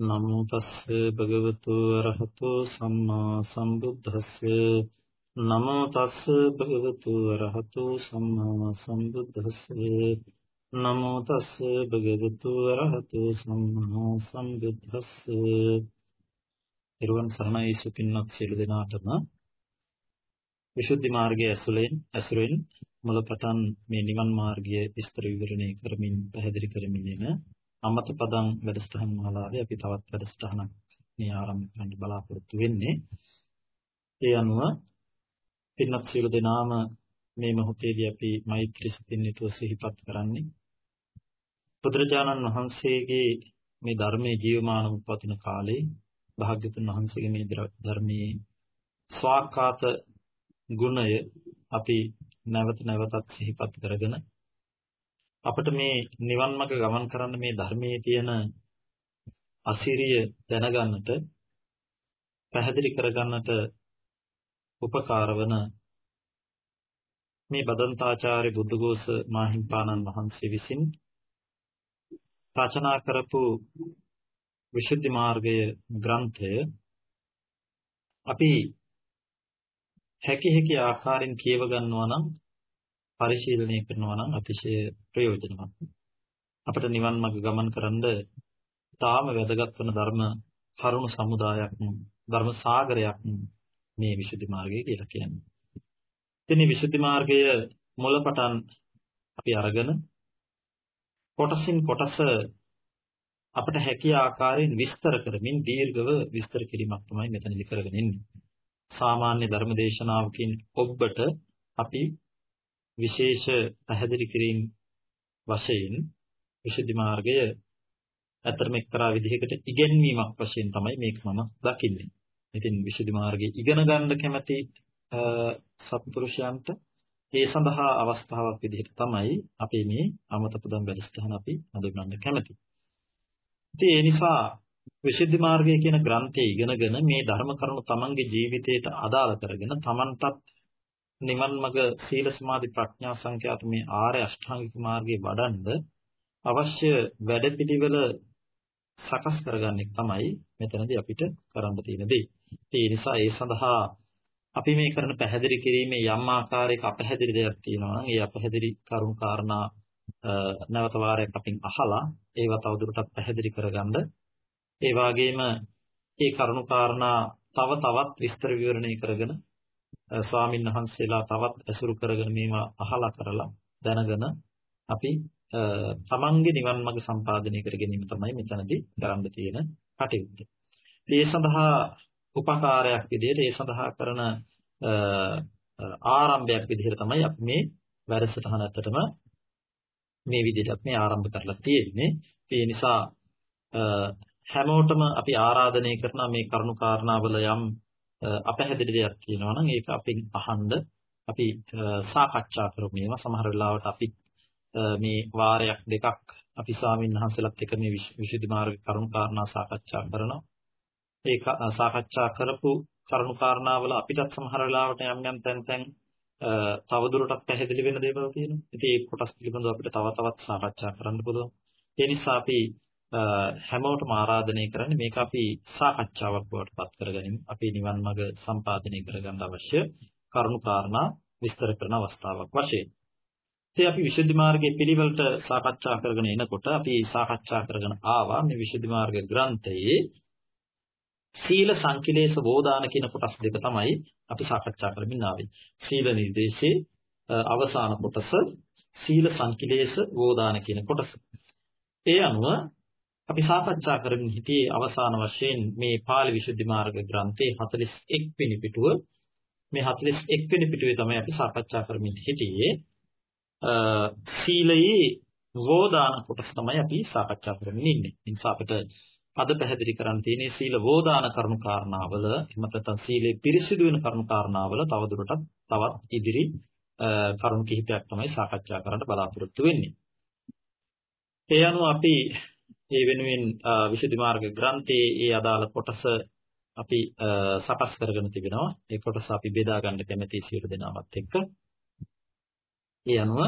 නමෝ තස්ස භගවතු අරහතෝ සම්මා සම්බුද්දස්ස. නමෝ තස්ස භගවතු අරහතෝ සම්මා සම්බුද්දස්ස. නමෝ තස්ස භගවතු අරහතෝ සම්මා සම්බුද්දස්ස. ඊරුවන් සරණයි සුපින්නක් සියලු දෙනාටම. විසුද්ධි මාර්ගයේ ඇසුලෙන් ඇසුරෙන් මුලපටන් මේ නිවන් මාර්ගය විස්තර විවරණය කරමින් පැහැදිලි කරමින් එන අමත පදං වැඩසටහන් මාලාවේ අපි තවත් වැඩසටහනක් මේ ආරම්භ කරන්න බලාපොරොත්තු වෙන්නේ. ඒ අනුව පින්වත් සියලු දෙනාම මේ මොහොතේදී අපි මෛත්‍රී සිතින් යුතුව සිහිපත් කරන්නේ බුදුරජාණන් වහන්සේගේ මේ ධර්මයේ ජීවමානව පවතින කාලේ භාග්‍යතුන් වහන්සේගේ මේ ධර්මයේ ස්වාකාත ගුණය අපි නැවත නැවතත් සිහිපත් කරගෙන අපිට මේ නිවන් මාර්ග ගමන් කරන්න මේ ධර්මයේ තියෙන අසිරිය දැනගන්නට පැහැදිලි කරගන්නට උපකාර වන මේ බදන්තාචාර්ය බුද්ධඝෝෂ මාහිම්පාණන් වහන්සේ විසින් රචනා කරපු විසුද්ධි මාර්ගය ග්‍රන්ථය අපි හැකි හැකි ආකාරයෙන් කියව ගන්නවා නම් පරිශීලනය කරනවා නම් අතිශය ප්‍රයෝජනවත්. අපිට නිවන් මාර්ග ගමන් කරන්න තාම වැදගත් වන ධර්ම කරුණු සමුදායක් ධර්ම සාගරයක් මේ විසුද්ධි මාර්ගය කියලා කියන්නේ. ඉතින් මේ විසුද්ධි මාර්ගය මුලපටන් අපි අරගෙන කොටසින් කොටස අපිට හැකිය ආකාරයෙන් විස්තර කරමින් දීර්ඝව විස්තර කිරීමක් තමයි මෙතනදි කරගෙන ඉන්නේ. සාමාන්‍ය ධර්ම දේශනාවකින් ඔබට අපි විශේෂ පැහැදිලි කිරීම වශයෙන් විසුද්ධි මාර්ගය ඇත්තටම එක්තරා විදිහකට ඉගෙනීමක් වශයෙන් තමයි මේක මම දකින්නේ. ඉතින් විසුද්ධි මාර්ගය ඉගෙන ගන්න කැමති සත්පුරුෂයන්ට ඒ සඳහා අවස්ථාවක් විදිහට තමයි අපි මේ අමතපදම් වැඩසටහන අපි හඳුන්වන්න කැමති. ඉතින් ඒ නිසා විසුද්ධි මාර්ගය කියන ග්‍රන්ථය ඉගෙනගෙන මේ ධර්ම කරුණු තමන්ගේ ජීවිතයට අදාළ කරගෙන තමන්ටත් නිවන් මඟ සීල සමාධි ප්‍රඥා සංඛ්‍යාත මේ ආර්ය අෂ්ටාංගික මාර්ගයේ වඩන්ඩ අවශ්‍ය වැඩපිළිවෙල සකස් කරගන්න එක තමයි මෙතනදී අපිට කරන්න තියෙන දේ. ඒ නිසා ඒ සඳහා අපි මේ කරන පැහැදිලි කිරීමේ යම් ආකාරයක අපැහැදිලි දෙයක් තියෙනවා නම් ඒ අපැහැදිලි කරුණු කාරණා නැවත වාරයක් අපින් අහලා ඒවා තවදුරටත් පැහැදිලි කරගන්න ඒ වගේම ඒ කරුණු කාරණා තව තවත් විස්තර විවරණය කරගෙන ස්වාමින් වහන්සේලා තවත් ඇසුරු කරගෙන මේවා අහලා කරලා දැනගෙන අපි තමන්ගේ නිවන් මඟ සම්පාදනය කර ගැනීම තමයි මෙතනදී කරන්න තියෙන කටයුත්ත. ඒ සඳහා උපකාරයක් විදිහට ඒ සඳහා කරන ආරම්භයක් විදිහට තමයි අපි මේ වැඩසටහන ඇත්තටම මේ විදිහට මේ ආරම්භ කරලා තියෙන්නේ. ඒ නිසා හැමෝටම අපි ආරාධනය කරන මේ කරුණු කාරණාවල යම් අපැහැදිලි දෙයක් තියෙනවා නම් ඒක අපින් අහන්න අපි සාකච්ඡා කරමු මේවා සමහර වෙලාවට අපි මේ වාරයක් දෙකක් අපි ස්වාමීන් වහන්සේලාත් එක්ක මේ විසුද්ධි මාර්ග කරුණු කාරණා සාකච්ඡා කරනවා ඒක සාකච්ඡා කරපු කරුණු කාරණාවල අපිටත් සමහර වෙලාවට යම් යම් තැන් තැන් තවදුරටත් පැහැදිලි වෙන දේවල් තියෙනවා. ඉතින් ඒ කොටස් පිළිබඳව අපිට තව තවත් සාකච්ඡා කරන්න පුළුවන්. ඒ නිසා අපි හැමෝටම ආරාධනය කරන්නේ මේක අපි සාකච්ඡාවක් බවට පත් කරගනිමු. අපි නිවන් මඟ සම්පාදනය කරගන්න අවශ්‍ය කරුණු කාරණා විස්තර කරන අවස්ථාවක් වශයෙන්. ඉතින් අපි විසුද්ධි මාර්ගයේ පිළිවෙලට සාකච්ඡා කරගෙන එනකොට අපි සාකච්ඡා කරගෙන ආවා මේ විසුද්ධි මාර්ග ග්‍රන්ථයේ සීල සංකිලේශ වෝදාන කියන කොටස් දෙක තමයි අපි සාකච්ඡා කරමින් ආවේ. සීල නිර්දේශයේ අවසාන කොටස සීල සංකිලේශ වෝදාන කියන කොටස. ඒ අනුව අපි සාකච්ඡා කරමින් හිටියේ අවසාන වශයෙන් මේ පාලි විසුද්ධි මාර්ග ග්‍රන්ථයේ 41 වෙනි පිටුව මේ 41 වෙනි පිටුවේ තමයි අපි සාකච්ඡා කරමින් හිටියේ සීලයේ වෝදාන කොටස තමයි අපි සාකච්ඡා කරමින් ඉන්නේ. ඒ නිසා අපිට අද පැහැදිලි කරන්න තියෙන්නේ සීල වෝදාන කරුණු කාරණාවල එහෙම නැත්නම් සීලේ පිරිසිදු වෙන කරුණු කාරණාවල තවදුරටත් තවත් ඉදිරි කරුණු කිහිපයක් තමයි සාකච්ඡා කරන්න බලාපොරොත්තු වෙන්නේ. ඒ අනුව අපි ඒ වෙනුවෙන් විසුද්ධි මාර්ග ග්‍රන්ථයේ ඒ අදාළ කොටස අපි සකස් කරගෙන තිබෙනවා. ඒ කොටස අපි බෙදා ගන්න කැමැති සියලු දෙනාවත් එක්ක. ඒ අනුව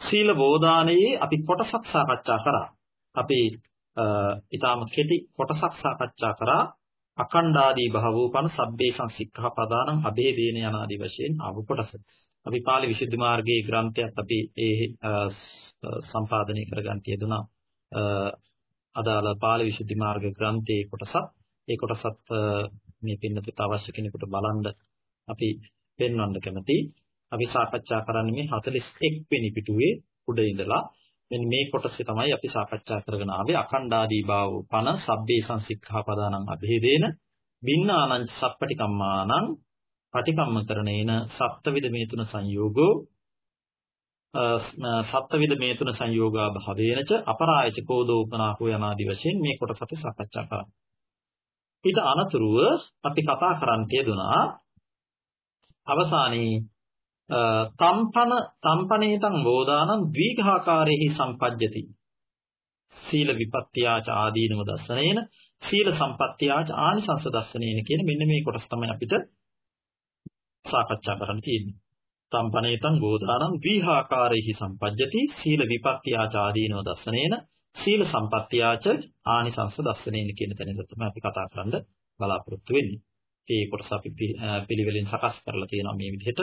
සීල බෝධානයේ අපි කොටසක් සාකච්ඡා කරා. අපි ඊටාම කෙටි කොටසක් සාකච්ඡා කරා අකණ්ඩාදී භවෝපන සබ්බේ සංසික්ඛා පදානං අබේදේන යනාදී වශයෙන් ආව කොටස. අපි පාළි විසුද්ධි මාර්ගයේ ග්‍රන්ථයත් අපි ඒ සම්පාදනය කරගන්න තියදුනා. අදාළ පාළි විසුද්ධි මාර්ග ග්‍රන්ථයේ කොටසක්. ඒ කොටසත් මේ පින්නතුට අවශ්‍ය කෙනෙකුට බලන්න අපි පෙන්වන්න කැමතියි. අපි සාකච්ඡා කරන්නේ මේ 41 වෙනි පිටුවේ උඩ ඉඳලා මෙන්න මේ කොටසේ තමයි අපි සාකච්ඡා කරගෙන ආවේ අඛණ්ඩාදී භාව පන සබ්බේ සංසික්ඛා පදානං අභේදේන බින්නානං සප්පටිකම්මානං පටිකම්ම කරණේන සප්තවිද මේ තුන සංයෝගෝ සප්තවිද මේ තුන සංයෝගා භවේනච අපරායච කෝදෝපනාකෝ යනාදී වශයෙන් මේ කොටස අපි සාකච්ඡා කරා. ඊට අනතුරුව අපි කතා කරන්න තියදුනා අවසානයේ තම්පන තම්පනේතං බෝධානං ද්විඝාකාරේහි සම්පජ්ජති සීල විපත්‍යාච ආදීනව දස්සනේන සීල සම්පත්‍යාච ආනිසංස දස්සනේන කියන මෙන්න මේ කොටස තමයි අපිට සාකච්ඡා කරන්න තියෙන්නේ. තම්පනේතං බෝධානං ද්විඝාකාරේහි සම්පජ්ජති සීල විපත්‍යාච ආදීනව දස්සනේන සීල සම්පත්‍යාච ආනිසංස දස්සනේන කියන තැනින් තමයි අපි කතා කරන්න බලාපොරොත්තු වෙන්නේ. ඒ කොටස අපි පිළිවෙලින් සකස් කරලා තියෙනවා මේ විදිහට.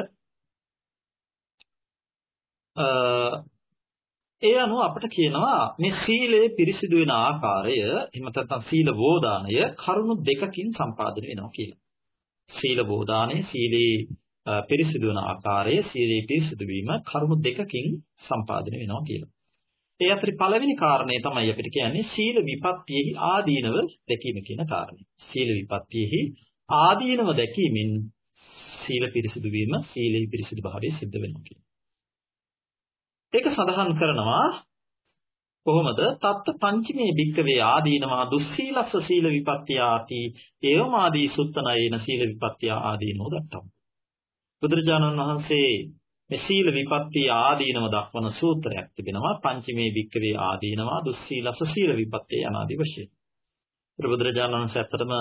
ඒ අනුව අපිට කියනවා මේ සීලය පිරිසිදු වෙන ආකාරය එහෙම නැත්නම් සීල බෝධානය කරුණු දෙකකින් සම්පාදනය වෙනවා කියලා. සීල බෝධානය සීලේ පිරිසිදු වෙන ආකාරය සීලේ පිරිසිදු වීම කරුණු දෙකකින් සම්පාදනය වෙනවා කියලා. ඒ අතරේ පළවෙනි කාරණය තමයි අපිට කියන්නේ සීල විපත්තියෙහි ආදීනව දැකීම කියන කාරණය. සීල විපත්තියෙහි ආදීනව දැකීමෙන් සීල පිරිසිදු වීම සීලේ පිරිසිදු භාවය සිද්ධ වෙනවා කියලා. ඒක සඳහන් කරනවා කොහොමද? තත්ත පංචමේ භික්කවේ ආදීනවා දුස්සීලස්ස සීල විපත්‍යාති ඒවමාදී සුත්තනයේන සීල විපත්‍යා ආදීනෝ දක්වනවා බුදුරජාණන් වහන්සේ මේ සීල විපත්‍තිය ආදීනව දක්වන සූත්‍රයක් තිබෙනවා. පංචමේ භික්කවේ ආදීනවා දුස්සීලස්ස සීල විපත්‍යා යනාදී වශයෙන් බුදුරජාණන් වහන්සේ අත්‍තරම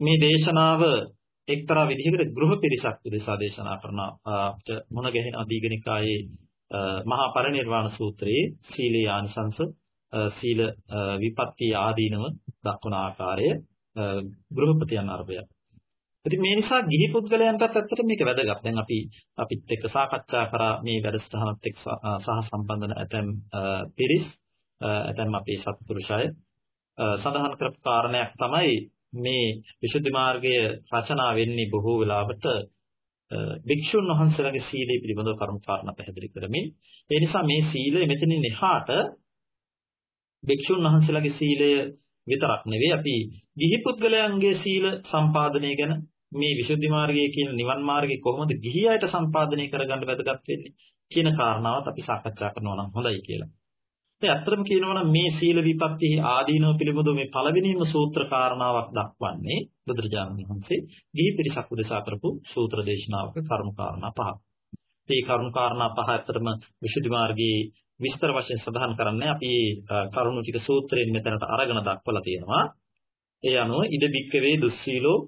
මේ දේශනාව එක්තරා විදිහකට ගෘහ පිරිසක් උදෙසා දේශනා කරන අපිට මොන ගැහෙන අධීගනිකායේ මහා පරිනිර්වාණ සූත්‍රයේ සීලේ ආනිසංස සීල විපත්ති ආදීනව දක්වන ආකාරය ගෘහපතියන් අරබය. ඉතින් මේ නිසා ගිහි පුද්ගලයන්ටත් ඇත්තට මේක වැදගත්. දැන් අපි අපිත් එක්ක සාකච්ඡා කරා මේ වැඩසටහනත් එක්ක සහ සම්බන්ධන ඇතැම් පිරිස් ඇතැම් අපේ සත්පුරුෂය සඳහන් කරපු කාරණයක් තමයි මේ විසුද්ධි මාර්ගය රචනා වෙන්නේ බොහෝ වෙලාවට භික්ෂුන් වහන්සේලාගේ සීලය පිළිබඳව කරුණු කාරණා පැහැදිලි කරමින් ඒ නිසා මේ සීලය මෙතනින් එහාට භික්ෂුන් වහන්සේලාගේ සීලය විතරක් නෙවෙයි අපි ගිහි පුද්ගලයන්ගේ සීල සම්පාදනය ගැන මේ විසුද්ධි මාර්ගයේ කියන නිවන් මාර්ගය කොහොමද ගිහි අයට සම්පාදනය කරගන්න වැදගත් වෙන්නේ කියන කාරණාවත් අපි සාකච්ඡා කරනවා නම් හොඳයි කියලා. ඒ ඇත්තටම කියනවා නම් මේ සීල විපත්තිහි ආදීනව පිළිබඳව මේ පළවෙනිම සූත්‍ර කාරණාවක් දක්වන්නේ බුදුරජාණන් වහන්සේ ගිහි පිරිසක් උදෙසා කරපු සූත්‍ර දේශනාවක කරුණු කාරණා පහක්. මේ කරුණු කාරණා පහ ඇත්තටම විසුද්ධි මාර්ගයේ විස්තර වශයෙන් සඳහන් කරන්නේ අපි කරුණු ටික සූත්‍රයෙන් මෙතනට අරගෙන දක්වලා තියෙනවා. ඒ අනුව ඉද බික්කවේ දුස්සීලෝ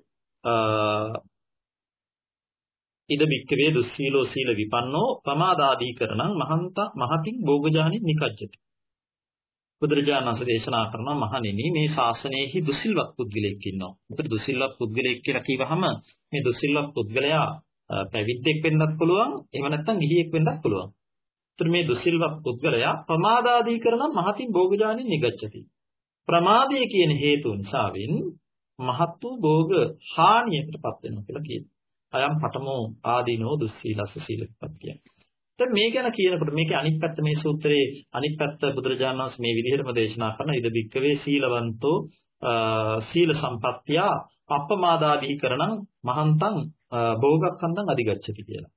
ඉද බික්කවේ දුස්සීලෝ සීල විපන්නෝ ප්‍රමාදාදී කරණං මහන්ත මහතින් භෝගජානි නිකජ්ජති බුදුරජාණන් වහන්සේ දේශනා කරනවා මහණෙනි මේ ශාසනයෙහි දුසිල්වත් පුද්ගලයෙක් ඉන්නවා. මොකද දුසිල්වත් පුද්ගලයෙක් කියලා කිව්වහම මේ දුසිල්වත් පුද්ගලයා පැවිද්දෙක් වෙන්නත් පුළුවන්, එහෙම නැත්නම් ගිහියෙක් වෙන්නත් පුළුවන්. ඒතර මේ දුසිල්වත් පුද්ගලයා ප්‍රමාදාදී කරන මහතින් භෝගජානි නිගච්ඡති. ප්‍රමාදය කියන හේතුව නිසාවෙන් මහත් වූ භෝග හානියකටපත් වෙනවා කියලා කියනවා. අයම් පඨමෝ ආදීනෝ දුස්සීලස්ස සීලපත් කියන්නේ. දැන් මේ ගැන කියනකොට මේකේ අනිත් පැත්ත මේ සූත්‍රයේ අනිත් පැත්ත බුදුරජාණන් වහන්සේ මේ විදිහටම දේශනා කරන ඉද බික්කවේ සීලවන්තෝ සීල සම්පත්තිය අප්පමාදාදී කරණං මහන්තං භෝගක්ඛන්දං අධිගච්ඡති කියලා.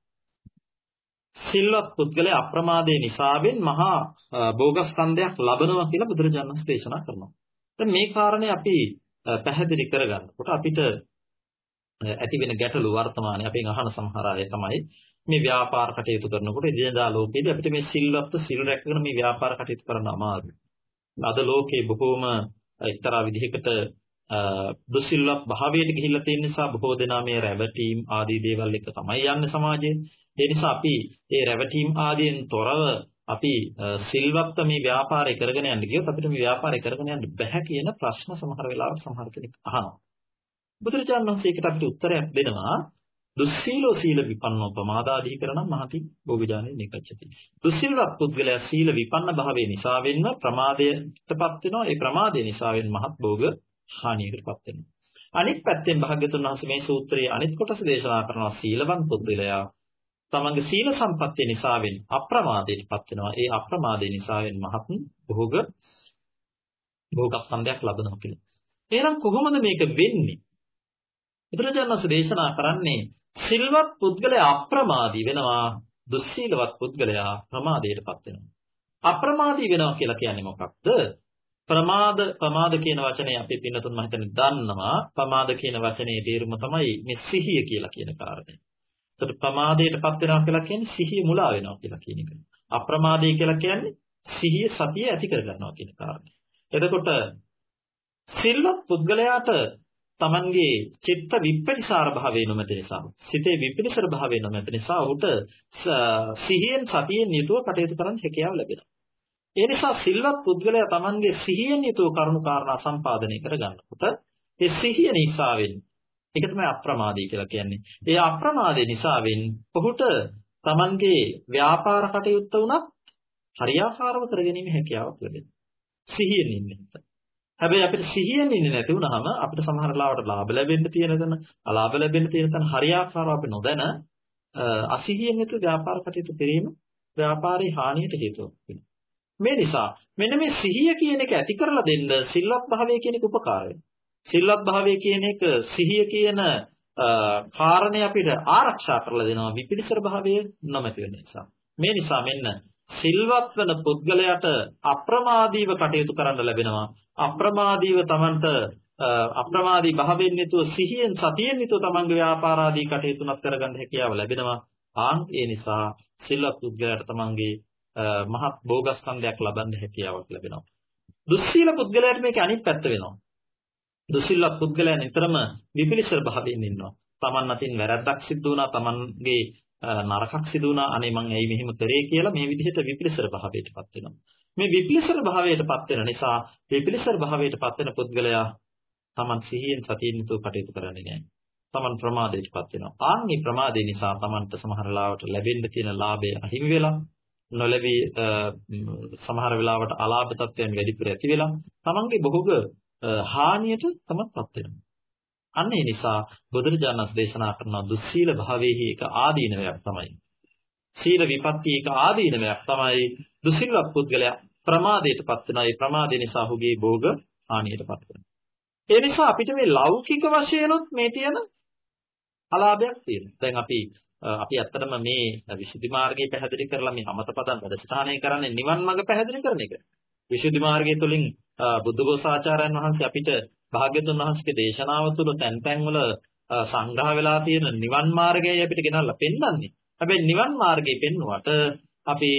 සිල්වත් පුද්ගලයා අප්‍රමාදයේ නිසාවෙන් මහා භෝගස්කන්ධයක් ලබනවා කියලා බුදුරජාණන් වහන්සේ දේශනා කරනවා. දැන් මේ කාරණේ අපි පැහැදිලි කරගන්නකොට අපිට ඇති වෙන ගැටලු වර්තමානයේ අපෙන් අහන සමහර අය තමයි මේ ව්‍යාපාර කටයුතු කරනකොට එදිනදා ලෝකයේදී අපිට මේ සිල්වත් සිල් රැකගෙන මේ ව්‍යාපාර කටයුතු කරන්න අමාරුයි. අද ලෝකේ බොහෝම එක්තරා විදිහකට දුසිල්වත් භාවයට ගිහිල්ලා තියෙන නිසා බොහෝ දෙනා මේ රැවටීම් ආදී දේවල් එක තමයි යන්නේ සමාජයේ. ඒ නිසා අපි මේ රැවටීම් ආදියෙන් තොරව අපි සිල්වත් මේ ව්‍යාපාරය කරගෙන යන්න ගියොත් අපිට මේ ව්‍යාපාරය කරගෙන යන්න බැහැ කියන ප්‍රශ්න සමහර වෙලාවට සමහර කෙනෙක් අහනවා. බුදුරජාණන් වහන්සේ ඒකට අපිට උත්තරයක් දෙනවා දුස්සීලෝ සීල විපන්නෝ ප්‍රමාදාදී කරනම් මහති භෝගජානේ නිකච්චති. දුස්සීලවත් පුද්ගලයා සීල විපන්න භාවයේ නිසා වෙන්න ප්‍රමාදයටපත් වෙනවා. ඒ ප්‍රමාදය නිසා වෙන මහත් භෝග හානියකටපත් වෙනවා. අනිත් පැත්තෙන් භාග්‍යතුන් වහන්සේ මේ සූත්‍රයේ අනිත් කොටස දේශනා කරනවා සීලවන් පුද්ගලයා තමන්ගේ සීල සම්පත්තිය නිසාවෙන් අප්‍රමාදයටපත් වෙනවා. ඒ අප්‍රමාදය නිසාවෙන් මහත් භෝග භෝගස්කන්ධයක් ලබනවා කියලා. එහෙනම් කොහොමද මේක වෙන්නේ? බුදුරජාණන් වහන්සේ දේශනා කරන්නේ සිල්වත් පුද්ගලයා අප්‍රමාදී වෙනවා දුස්සීලවත් පුද්ගලයා ප්‍රමාදයටපත් වෙනවා. අප්‍රමාදී වෙනවා කියලා කියන්නේ මොකක්ද? ප්‍රමාද ප්‍රමාද කියන වචනේ අපි පින්නතුන් මම හිතන්නේ දන්නවා. ප්‍රමාද කියන වචනේ තේරුම තමයි මේ සිහිය කියලා කියන කාරණය. ඒතර ප්‍රමාදයටපත් වෙනවා කියලා කියන්නේ සිහිය මුලා වෙනවා කියලා කියන එක. අප්‍රමාදී කියලා කියන්නේ සිහිය සතිය ඇති කර ගන්නවා කියන කාරණය. එතකොට සිල්වත් පුද්ගලයාට තමන්ගේ චිත්ත විප්පටිසාර භාවය නොමැති නිසා සිතේ විපිලිසර භාවය නොමැති නිසා ඔහුට සිහියෙන් සතියෙන් යුතුව කටයුතු කරන්න හැකියාව ලැබෙනවා. ඒ නිසා සිල්වත් පුද්ගලයා තමන්ගේ සිහියෙන් යුතුව කරුණු කාරණා සම්පාදනය කරගන්නකොට ඒ සිහිය නිසාවෙන් ඒක තමයි අප්‍රමාදී කියලා කියන්නේ. ඒ අප්‍රමාදේ නිසාවෙන් ඔහුට තමන්ගේ ව්‍යාපාර කටයුත්ත උනත් හරියාකාරව කරගැනීමේ හැකියාවක් ලැබෙනවා. සිහියෙන් ඉන්න නිසා. හැබැයි අපිට සිහියෙන් ඉන්නේ නැති වුනහම අපිට සමහර ලාවට ලාභ ලැබෙන්න තියෙන තැන, අලාභ ලැබෙන්න තියෙන තැන හරියාකාරව අපි නොදැන අසිහියෙන් යුතු ව්‍යාපාර කටයුතු කිරීම ව්‍යාපාරේ හානියට හේතුවක් වෙනවා. මේ නිසා මෙන්න මේ සිහිය කියන එක ඇති කරලා දෙන්න සිල්වත් භාවය කියන එක උපකාර සිල්වත් භාවය කියන එක සිහිය කියන කාරණේ අපිට ආරක්ෂා කරලා දෙනවා විපිලිසර භාවය නොමැති වෙන නිසා. මේ නිසා මෙන්න සිල්වත් වෙන පුද්ගලයාට අප්‍රමාදීව කටයුතු කරන්න ලැබෙනවා. අප්‍රමාදීව Tamanට අප්‍රමාදී භාවයෙන් යුතුව සිහියෙන් සතියෙන් යුතුව Tamanගේ ව්‍යාපාර ආදී කටයුතු නත් කරගන්න හැකියාව ලැබෙනවා. ආන් ඒ නිසා සිල්වත් පුද්ගලයාට Tamanගේ මහත් භෝගස්කන්ධයක් ලබන්න හැකියාවක් ලැබෙනවා. දුස්සීල පුද්ගලයාට මේක අනිත් පැත්ත වෙනවා. දුසිල්වත් පුද්ගලයා නිතරම විපිලිසර භාවයෙන් ඉන්නවා. Taman අතින් වැරද්දක් සිද්ධ වුණා Tamanගේ නරකක් සිදු වුණා අනේ මං ඇයි මෙහෙම කරේ කියලා මේ විදිහට විපිලිසර භාවයටපත් වෙනවා. මේ විපිලිසර භාවයටපත් වෙන නිසා විපිලිසර භාවයටපත් වෙන පුද්ගලයා Taman සිහියෙන් සතියෙන් යුතුව කටයුතු කරන්නේ නැහැ. Taman ප්‍රමාදයටපත් වෙනවා. ආන් මේ ප්‍රමාදේ නිසා Tamanට සමහර ලාවට ලැබෙන්න තියෙන ලාභය අහිමි වෙලා නොලැබී සමහර වෙලාවට අලාභ තත්ත්වයන් වැඩිපුර ඇති වෙලා Tamanගේ බොහෝග හානියට තමත්පත් වෙනවා. අන්න ඒ නිසා බුදුරජාණන් දේශනා කරන දුස්සීල භාවයේහි එක ආදීනවයක් තමයි. සීල විපත්ති එක ආදීනවයක් තමයි දුසිල්වත් පුද්ගලයා ප්‍රමාදයටපත් වෙනවා. ඒ ප්‍රමාදය නිසා ඔහුගේ භෝග හානියටපත් වෙනවා. ඒ නිසා අපිට මේ ලෞකික වශයෙන්ුත් මේ තියෙන අලාභයක් තියෙනවා. දැන් අපි අපි ඇත්තටම මේ විසුද්ධි මාර්ගය පැහැදිලි කරලා මේ අමතපදන් වැඩසටහනය කරන්නේ නිවන් මඟ පැහැදිලි කරන එක. විසුද්ධි මාර්ගය තුළින් බුද්ධඝෝසාචාර්යයන් වහන්සේ අපිට භාග්‍යතුන් වහන්සේගේ දේශනාව තුළ තැන් තැන් වල සංග්‍රහ වෙලා තියෙන නිවන් මාර්ගයයි අපිට ගෙනල්ලා පෙන්වන්නේ. හැබැයි නිවන් මාර්ගය පෙන්වුවට අපි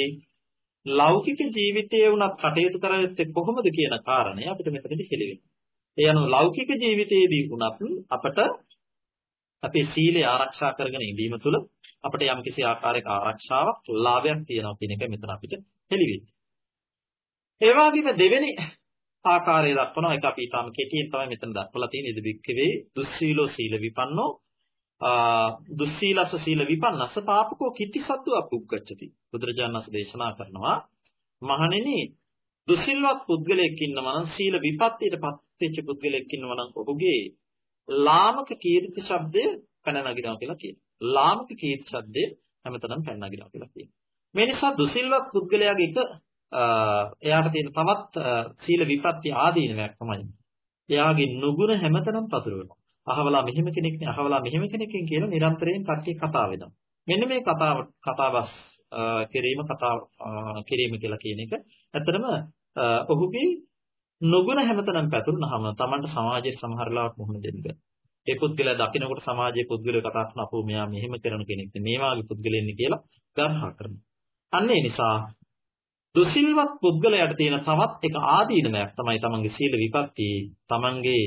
ලෞකික ජීවිතයේ උනත් කටයුතු කරන්නේ කොහොමද කියන කාරණය අපිට මෙතනදී හෙළිවෙනවා. ඒ අනුව ලෞකික ජීවිතයේදී උනත් අපට අපේ සීලය ආරක්ෂා කරගෙන ඉඳීම තුළ අපිට යම්කිසි ආකාරයක ආරක්ෂාවක් ලාභයක් තියෙනවා කියන එක මෙතන අපිට හෙළිවෙන්නේ. ඒ වගේම දෙවෙනි ආකාරය දක්වනවා. ඒක අපි ඊටම කෙටියෙන් තමයි මෙතන දක්වලා තියෙන්නේ ඉද වික්කවේ දුස්සීලෝ සීල විපන්නෝ. දුස්සීලස සීල විපන්නස පාපකෝ කිත්තිසත්තු අපුග්ගච්ඡති බුදුරජාණන් වහන්සේ දේශනා කරනවා. මහණෙනි දුසිල්වත් පුද්ගලයෙක් ඉන්නවා නම් සීල විපත්තියටපත් වෙච්ච පුද්ගලයෙක් ඉන්නවා නම් ඔහුගේ ලාමක කීර්ති ශබ්දය පැන නගිනවා කියලා කියනවා. ලාමක කීර්ති ශබ්දය හැමතැනම පැන නගිනවා කියලා කියනවා. මේ නිසා දුසිල්වත් පුද්ගලයාගේ එක එයාට තියෙන තවත් සීල විපත්ති ආදීනයක් තමයි. එයාගේ නුගුණ හැමතැනම පතුරවනවා. අහවලා මෙහෙම කෙනෙක් නේ අහවලා මෙහෙම කෙනෙක්ෙන් කියලා නිරන්තරයෙන් කට්ටිය කතා වෙනවා. මෙන්න මේ කතාව කතාවස් කිරීම කතා කිරීම කියලා කියන එක ඇත්තටම ඔහුගේ නුගුණ හැමතැනම පැතුරුනහම Tamanට සමාජයේ සමහර ලාවට මුහුණ දෙන්න බෑ. ඒ පුද්ගලයා දකින්නකොට සමාජයේ පුද්ගලයා කතා කරන අපෝ මෙයා මෙහෙම කරන කෙනෙක් නේ මේ වාගේ පුද්ගලෙන්නේ කියලා ගර්හා කරනවා. අන්න ඒ නිසා දුසිල්වත් පුද්ගලයාට තියෙන තවත් එක ආදීනමක් තමයි තමන්ගේ සීල විපත්ති තමන්ගේ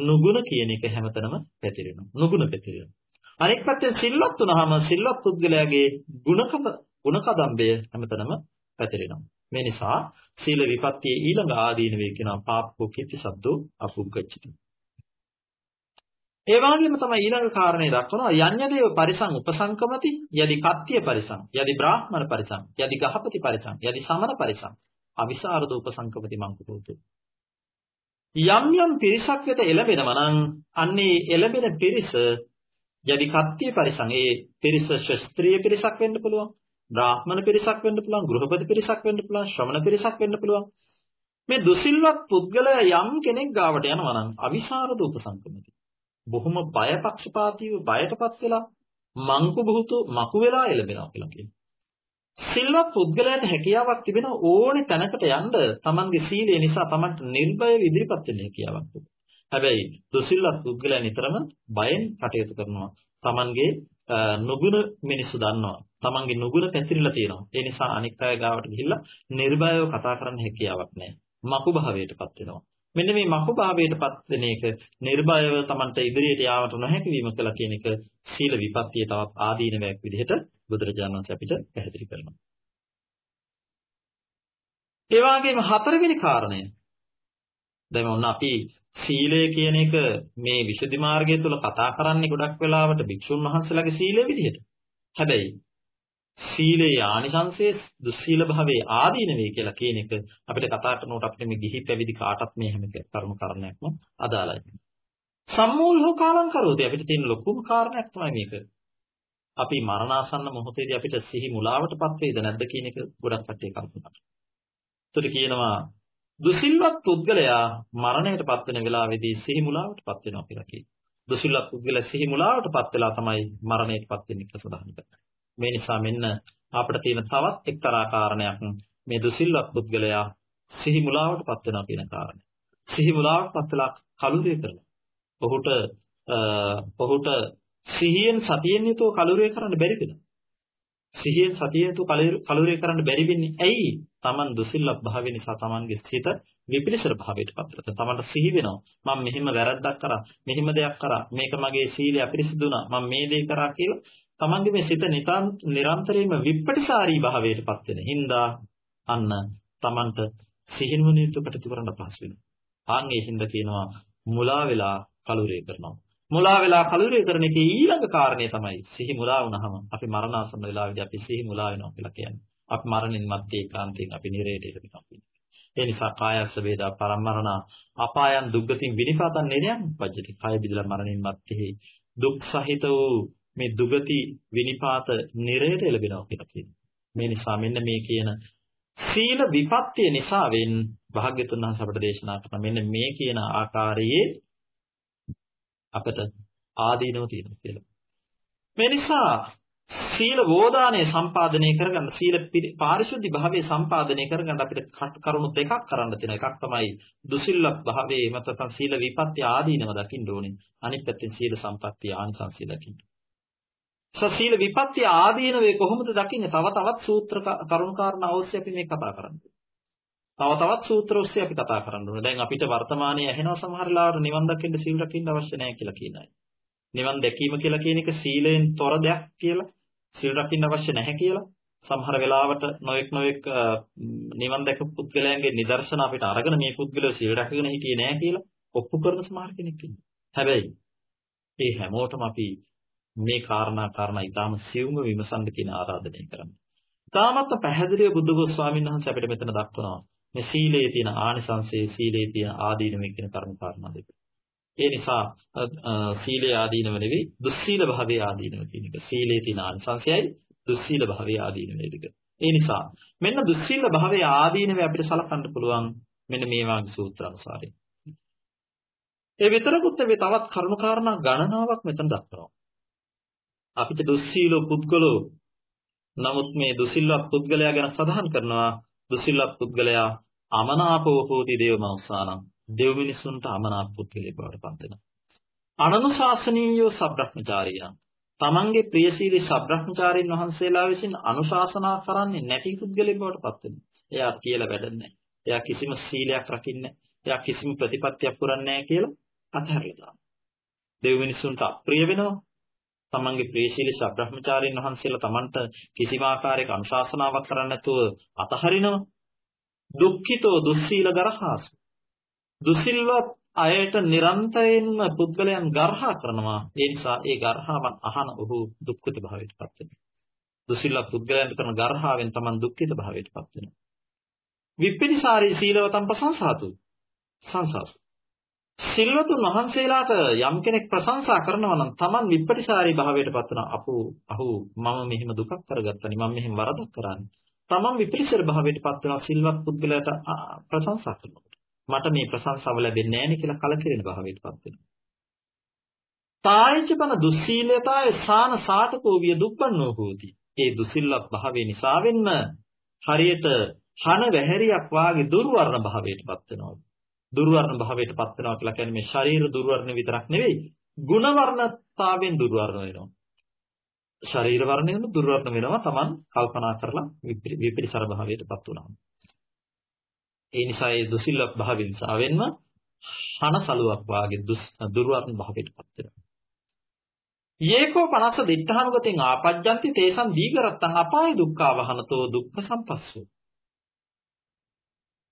නුගුණ කියන එක හැමතැනම පැතිරෙනවා. නුගුණ පැතිරෙනවා. අනෙක් පැත්තෙන් සිල්වත් වුණාම සිල්වත් පුද්ගලයාගේ ගුණකම ගුණකදම්බය හැමතැනම පැතිරෙනවා. මේ නිසා සීල විපත්තියේ ඊළඟ ආදීන වේ කියනවා පාපෝ කිච්ච සද්දෝ අපුග්ගච්ඡති. ඒ වගේම තමයි ඊළඟ කාරණේ දක්වනවා යඤ්ඤදේව පරිසං උපසංකමති යදි කත්තිය පරිසං යදි බ්‍රාහ්මණ පරිසං යදි ගහපති පරිසං යදි සමන පරිසං. අවිසාරද උපසංකමති මංකුතෝතු යම් යම් පිරිසක් වෙත එළඹෙනවා නම් අන්නේ එළඹෙන පිරිස යදි කත්තිය පරිසං ඒ පිරිස ශස්ත්‍රීය පිරිසක් වෙන්න පුළුවන් බ්‍රාහ්මණ පිරිසක් වෙන්න පුළුවන් ගෘහපති පිරිසක් වෙන්න පුළුවන් ශ්‍රමණ පිරිසක් වෙන්න පුළුවන්. මේ දුසිල්වත් පුද්ගලයා යම් කෙනෙක් ගාවට යනවා නම් අවිසාරද උපසංකමති. බොහොම බයපක්ෂපාතීව බයටපත් වෙලා මංකු බුහුතු මකු වෙලා එළඹෙනවා කියලා කියනවා. සිල්වත් පුද්ගලයන්ට හැකියාවක් තිබෙන ඕනේ තැනකට යන්න Tamanගේ සීලය නිසා Tamanට නිර්භයව ඉදිරිපත් වෙන්න හැකියාවක් තිබෙනවා. හැබැයි දුසිල්වත් පුද්ගලයන් නිතරම බයෙන් කටයුතු කරනවා. Tamanගේ නුගුණ මිනිස්සු දන්නවා. Tamanගේ නුගුණ පැතිරිලා තියෙනවා. ඒ නිසා අනික් අය ගාවට ගිහිල්ලා නිර්භයව කතා කරන්න හැකියාවක් නැහැ. මකු භාවයටපත් වෙනවා. මෙන්න මේ මකු භාවයටපත් වෙන එක නිර්භයව Tamanට ඉදිරියට යාමට නොහැකි වීම කියලා කියන එක සීල විපත්තිය තවත් ආදීනවයක් විදිහට බුදුරජාණන් වහන්සේ අපිට පැහැදිලි කරනවා. ඒ වගේම හතරවෙනි කාරණය දැන් ඔන්න අපි සීලය කියන එක මේ විසුද්ධි මාර්ගය තුල කතා කරන්නේ ගොඩක් වෙලාවට භික්ෂුන් වහන්සේලාගේ සීලය විදිහට. හැබැයි සීලේ ආනිසංසයේ දුස්සීල භාවයේ ආදීනවේ කියලා කියන එක අපිට කතා කරනකොට අපිට මේ ගිහි පැවිදි කාටත් මේ හැම කරුණු කාරණයක්ම අදාළයි. සම්මූලෝ කාලං කරෝදී අපිට තියෙන ලොකුම කාරණයක් තමයි මේක. අපි මරණාසන්න මොහොතේදී අපිට සිහි මුලාවටපත් වේද නැද්ද කියන එක ගොඩක් කට්ටිය කල්පනා කරනවා. ඒතර කියනවා දුසිල්වත් පුද්ගලයා මරණයටපත් වෙන වෙලාවේදී සිහි මුලාවටපත් වෙනවා කියලා කියනවා. දුසිල්වත් පුද්ගලයා සිහි මුලාවටපත් වෙලා තමයි මරණයටපත් වෙන්නේ කියලා සඳහන් කරනවා. මේ නිසා මෙන්න අපිට තියෙන තවත් එක්තරා කාරණයක් මේ දුසිල්වත් පුද්ගලයා සිහි මුලාවටපත් වෙනවා කියන කාරණය. සිහි මුලාවටපත් වෙලා කලුරිය කරනවා. ඔහුට ඔහුට සිහියෙන් සතියෙන් යුතුව කලුරිය කරන්න බැරි වෙනවා. සිහියෙන් සතියෙන් යුතුව කලුරිය කරන්න බැරි වෙන්නේ ඇයි? Taman දුසිල්වත් භාවය නිසා Tamanගේ සිත විපිලිසර භාවයට පත් වෙනවා. Tamanට සිහි වෙනවා. මම මෙහෙම වැරද්දක් කරා, මෙහෙම දෙයක් කරා, මේක මගේ සීලය අපිරිසිදු වුණා. මම මේ දේ කරා කියලා තමන්ගේ මේ සිත නිරන්තරයෙන්ම විප්පටිසාරී භාවයට පත් වෙන හින්දා අන්න තමන්ට සිහිනුවණින් කටයුතු කරන්න පහසු වෙනවා. ආන් ඒ හින්දා කියනවා මුලා වෙලා කලුරේ කරනවා. මුලා වෙලා කලුරේ කරන එකේ ඊළඟ කාරණේ තමයි සිහි මුලා වුණාම අපි මරණාසන්න වෙලාවේදී අපි සිහි මුලා වෙනවා කියලා කියන්නේ. අපි මරණින් මත්තේ ඒකාන්තයෙන් අපි නිරේට එනවා. ඒ නිසා කායස්ස වේදා පරමරණ අපායන් දුක්ගතින් විනිපාතන් නිරයන් පජ්ජති. කය බිදලා මරණින් මත්තේ දුක් සහිත වූ මේ දුගති විනිපාත නිරයට එළබෙනවා කියලා කියනවා. මේ නිසා මෙන්න මේ කියන සීල විපත්තිය නිසාවෙන් භාග්‍යතුන් වහන්සේ අපට දේශනා කරන මෙන්න මේ කියන ආකාරයේ අපට ආදීනව තියෙනවා කියලා. මේ නිසා සීල වෝදානය සම්පාදනය කරගන්න සීල පාරිශුද්ධි භාවයේ සම්පාදනය කරගන්න අපිට කරුණු දෙකක් කරන්න තියෙන එකක් තමයි දුසිල්ලත් භාවයේ මත සීල විපත්‍ය ආදීනව දකින්න ඕනේ අනිත් පැත්තෙන් සීල සම්පත්‍ය ආනිසංසය දකින්න සීල විපත්‍ය ආදීන වේ කොහොමද දකින්නේ? තව තවත් සූත්‍ර කරුණු කාරණා ඔස්සේ අපි මේ කතා කරන්නේ. තව තවත් සූත්‍ර ඔස්සේ අපි කතා කරන්න ඕනේ. දැන් අපිට වර්තමානයේ ඇහෙනවා සමහර ලාවට නිවන් දකින්න සීල රකින්න අවශ්‍ය නැහැ කියලා කියන අය. නිවන් දැකීම කියලා කියන එක සීලයෙන් තොර දෙයක් කියලා, සීල රකින්න අවශ්‍ය නැහැ කියලා. සමහර වෙලාවට නොඑක් නොඑක් නිවන් දැක පුද්ගලයන්ගේ නිදර්ශන අපිට අරගෙන මේ පුද්ගලයා සීල රැකගෙන හිටියේ නැහැ කියලා ඔප්පු කරන සමහර කෙනෙක් ඉන්නවා. හැබැයි මේ හැමෝටම අපි මේ කාරණා කාරණා ඊටාම සියුම්ව විමසන්න කියන ආරාධනය කරන්නේ. ඊටාමත් පැහැදිලිව බුදුගොස් ස්වාමීන් වහන්සේ අපිට මෙතන දක්වනවා. මේ සීලයේ තියෙන ආනිසංසයේ සීලයේ තියෙන ආදීනමේ කියන කරුණු කාරණා දෙක. ඒ නිසා සීලේ ආදීනව නෙවෙයි දුස්සීල භාවයේ ආදීනව කියන එක. සීලේ තියෙන ආනිසංසයයි දුස්සීල භාවයේ ආදීනව දෙක. ඒ නිසා මෙන්න දුස්සීල භාවයේ ආදීනව අපිට සලකන්න පුළුවන් මෙන්න මේ වාගේ සූත්‍ර අනුසාරයෙන්. ඒ විතරකුත් නෙවෙයි තවත් කරුණු කාරණා ගණනාවක් මෙතන දක්වනවා. අපිට දුස්සීලෝ පුද්ගලෝ නමුත් මේ දුසිල්වත් පුද්ගලයා ගැන සඳහන් කරනවා දුසිල්වත් පුද්ගලයා අමනාපෝ හෝති දේවමෞසානං දෙව් මිනිසුන්ට අමනාප පුද්ගලයෙක් බවට පත් වෙනවා. අනනුශාසනීයෝ සබ්‍රහ්මචාරීයන් තමන්ගේ ප්‍රියශීලී සබ්‍රහ්මචාරීන් වහන්සේලා විසින් අනුශාසනා කරන්නේ නැති පුද්ගලයෙක් බවට පත් වෙනවා. එයා කියලා වැඩන්නේ එයා කිසිම සීලයක් රකින්නේ එයා කිසිම ප්‍රතිපත්තියක් පුරන්නේ නැහැ කියලා අතහැරලා දානවා. දෙව් මිනිසුන්ට අප්‍රිය වෙනවා. තමන්ගේ ප්‍රේශීලී ශබ්‍රහ්මචාරීන් වහන්සේලා තමන්ට කිසිම ආකාරයක අනුශාසනාවක් කරන්න නැතුව අතහරිනවා. දුක්ඛිතෝ දුස්සීල ගරහාසු. දුසිල්වත් අයට නිරන්තරයෙන්ම පුද්ගලයන් ගර්හා කරනවා. ඒ නිසා ඒ ගර්හාවන් අහන ඔහු දුක්ඛිත භාවයට පත් වෙනවා. දුසිල්වත් පුද්ගලයන් කරන ගර්හාවෙන් තමන් දුක්ඛිත භාවයට පත් වෙනවා. විප්පිනිසාරී සීලවතම් ප්‍රශංසාතු. සංසාසු. සිල්වතුන් වහන්සේලාට යම් කෙනෙක් ප්‍රශංසා කරනවා නම් Taman විපටිසාරී භාවයට පත් වෙනවා. අපු අහු මම මෙහෙම දුකක් කරගත්තනි මම මෙහෙම වරදක් කරන්නේ. Taman විපටිසාර භාවයට පත් වෙනවා සිල්වත් පුද්ගලයාට ප්‍රශංසා කරනකොට. මට මේ ප්‍රශංසාව ලැබෙන්නේ නැහැ කියලා කලකිරෙන භාවයට පත් වෙනවා. තායචපන දුස්සීලතාය සාන සාටකෝ විය දුක්ඛන්නෝ හෝති. ඒ දුසිල්වත් භාවය නිසාවෙන්ම හරියට හන වැහැරියක් වාගේ දුර්වර්ණ භාවයට පත් වෙනවා. දුර්වර්ණ භාවයට පත් වෙනවා කියලා කියන්නේ මේ ශරීර දුර්වර්ණ විතරක් නෙවෙයි ගුණ වර්ණතාවෙන් දුර්වර්ණ වෙනවා. ශරීර වර්ණයෙන් දුර්වර්ණ වෙනවා Taman කල්පනා කරලා විපරිසර භාවයට පත් වුණා. ඒ නිසා ඒ දුසිල්වත් භාවයෙන් සාවෙන්ම හනසලුවක් වාගේ දුර්වර්ණ භාවයට පත් වෙනවා. යේකෝ 50 දිත්තහනුගතෙන් ආපජ්ජන්ති තේසම් දීගරත්තං අපාය දුක්ඛ වහනතෝ දුක්ඛ සම්පස්සෝ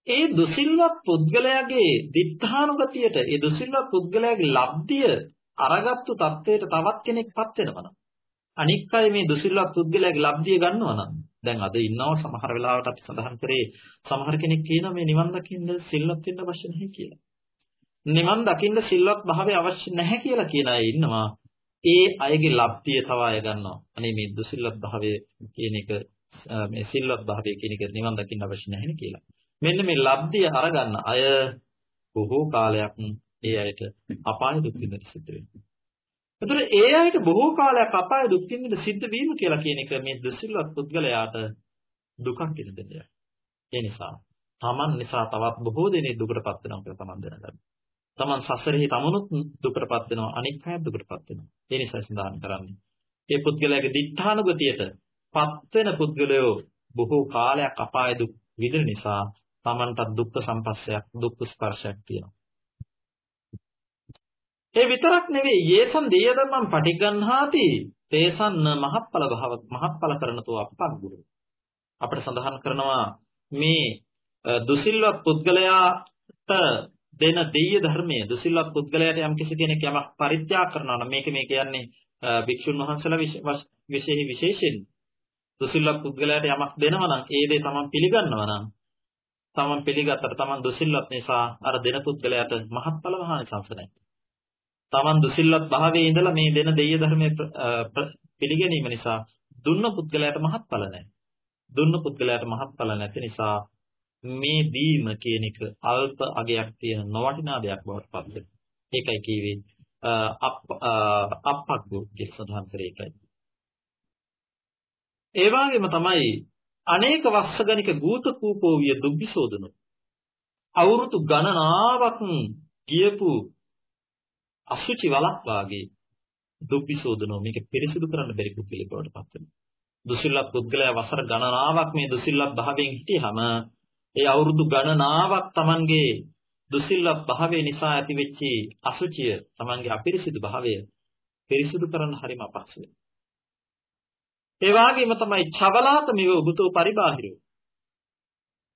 ඒ දුසිල්වත් පුද්ගලයාගේ දිත්තානුගතියට ඒ දුසිල්වත් පුද්ගලයාගේ ලබ්ධිය අරගත්තු தത്വයට තවත් කෙනෙක්පත් වෙනවා අනික් අය මේ දුසිල්වත් පුද්ගලයාගේ ලබ්ධිය ගන්නවා නම් දැන් අද ඉන්නව සමහර වෙලාවට අපි සඳහන් කරේ සමහර කෙනෙක් කියනවා මේ නිවන් දකින්න සිල්වත් වෙන්න අවශ්‍ය නැහැ කියලා. නිවන් දකින්න සිල්වත් භාවය අවශ්‍ය නැහැ කියලා කියන අය ඉන්නවා. ඒ අයගේ ලබ්ධිය තව අය ගන්නවා. අනේ මේ දුසිල්වත් භාවය කියන එක මේ සිල්වත් භාවය කියන එක නිවන් දකින්න අවශ්‍ය නැහැ කියලා. මෙන්න මේ ලබ්ධිය අරගන්න අය බොහෝ කාලයක් ඒ අයට අපාය දුක් විඳින්න සිද්ධ වෙනවා. ඒතර ඒ අයට බොහෝ කාලයක් අපාය දුක් විඳින්න සිද්ධ වීම කියලා කියන එක මේ දුසිල්වත් පුද්ගලයාට දුකක් කියන දෙයක්. ඒ නිසා Taman නිසා තවත් බොහෝ දෙනෙක් දුකටපත් වෙනවා කියලා Taman දැනගන්න. Taman සසරෙහි තමනුත් දුකටපත් වෙනවා අනික් අයත් දුකටපත් වෙනවා. ඒ නිසා සඳහන් කරන්නේ. මේ පුද්ගලයාගේ දිඨානුගතියට පත් වෙන පුද්ගලයෝ බොහෝ කාලයක් අපාය දුක් විඳින නිසා Tamanටත් දුක්ඛ සම්පස්සයක් දුක්ඛ ස්පර්ශයක් තියෙනවා. ඒ විතරක් නෙවෙයි යේසම් දේයදමම් පටිගන්හාති තේසන්න මහප්පල භව මහප්පල කරනතෝ අප්පග්ගුරු. අපිට සඳහන් කරනවා මේ දුසිල්වත් පුද්ගලයාට දෙන දෙය ධර්මයේ දුසිල්වත් පුද්ගලයාට යම් කිසි කෙනෙක් යමක් පරිත්‍යාග කරනවා නම් මේක මේ කියන්නේ භික්ෂුන් වහන්සේලා විශේෂ විශේෂයෙන් දුසිල්වත් පුද්ගලයාට යමක් දෙනවා නම් ඒ දේ තමන් පිළිගන්නවා නම් තමන් පිළිගත්තට තමන් දුසිල්වත් නිසා අර දෙන පුද්ගලයාට මහත්ඵල මහානිසංස නැහැ. තමන් දුසිල්වත් භාවයේ ඉඳලා මේ දෙන දෙය ධර්මයේ පිළිගැනීම නිසා දුන්න පුද්ගලයාට මහත්ඵල නැහැ. දුන්න පුද්ගලයාට මහත්ඵල නැති නිසා මේ දීම කියන එක අල්ප අගයක් තියෙන නොවටිනා දෙයක් බවට පත් වෙනවා. ඒකයි කියවේ අප්පක්ගු කිය සඳහන් කරේ ඒකයි. ඒ වගේම තමයි අනේක වස්සගනික ගූත කූපෝ විය දුබ්බිසෝදනෝ අවුරුදු ගණනාවක් ගියපු අසුචි වලක් වාගේ දුබ්බිසෝදනෝ මේක පිරිසිදු කරන්න බැරි කුපිලි බවට පත් වෙනවා. දුසිල්ලත් පුද්ගලයා වසර ගණනාවක් මේ දුසිල්ලත් භාවයෙන් හිටියහම ඒ අවුරුදු ගණනාවක් Tamange දුසිල්ලත් භාවය නිසා ඇතිවෙච්ච අසුචිය Tamange අපිරිසිදු භාවය පිරිසිදු කරන්න හරිම අපහසුයි. ඒ වගේම තමයි චවලාතමිව උබතෝ පරිබාහිරෝ.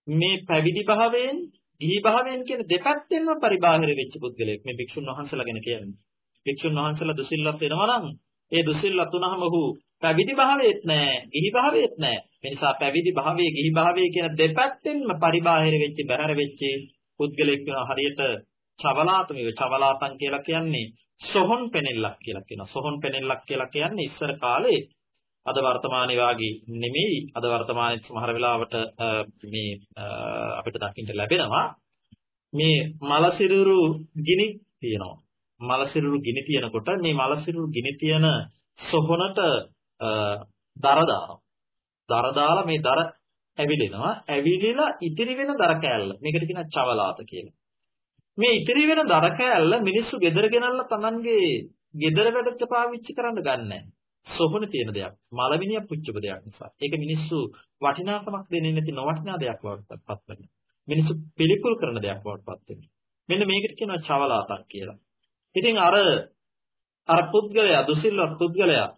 මේ පැවිදි භාවයෙන් ගිහි භාවයෙන් කියන දෙපැත්තෙන්ම පරිබාහිර වෙච්ච පුද්ගලයෙක් මේ භික්ෂුන් වහන්සේලා ගැන කියන්නේ. භික්ෂුන් වහන්සේලා දුසිල්ලත් වෙනවා නම් ඒ දුසිල්ලත් වුණාම ඔහු පැවිදි භාවයේත් නැහැ, ගිහි භාවයේත් නැහැ. ඒ නිසා පැවිදි භාවයේ ගිහි භාවයේ කියන දෙපැත්තෙන්ම පරිබාහිර වෙච්ච බහැර වෙච්ච පුද්ගලයෙක් වෙනවා හරියට චවලාතමිව චවලාතන් කියලා කියන්නේ සොහොන් පෙනෙල්ලක් කියලා කියනවා. සොහොන් පෙනෙල්ලක් කියලා කියන්නේ ඉස්සර කාලේ අද වර්තමානයේ වාගේ නෙමෙයි. අද වර්තමානයේ සමහර වෙලාවට මේ අපිට දකින්න ලැබෙනවා. මේ මලසිරුරු ගිනි තියෙනවා. මලසිරුරු ගිනි තියෙනකොට මේ මලසිරුරු ගිනි තියෙන සොහොනට දර දානවා. දර දාලා මේ දර ඇවිලෙනවා ඇවිලිලා ඉතිරි වෙන දර කෑල්ල. මේකට කියනවා චවලාත කියලා. මේ ඉතිරි වෙන දර කෑල්ල මිනිස්සු ගෙදර ගෙනල්ලා Tamange ගෙදර වැඩට පාවිච්චි කරන්න ගන්නෑ. සොහොන තියෙන දෙයක්. මලවිනියක් පුච්චප දෙයක් නිසා. ඒක මිනිස්සු වටිනාකමක් දෙන්නේ නැති නොවටිනා දෙයක් බවට පත් වෙනවා. මිනිස්සු පිළිකුල් කරන දෙයක් බවට පත් වෙනවා. මෙන්න මේකට කියනවා චවලාතක් කියලා. ඉතින් අර අර පුද්ගලයා දුසිල්වත් පුද්ගලයා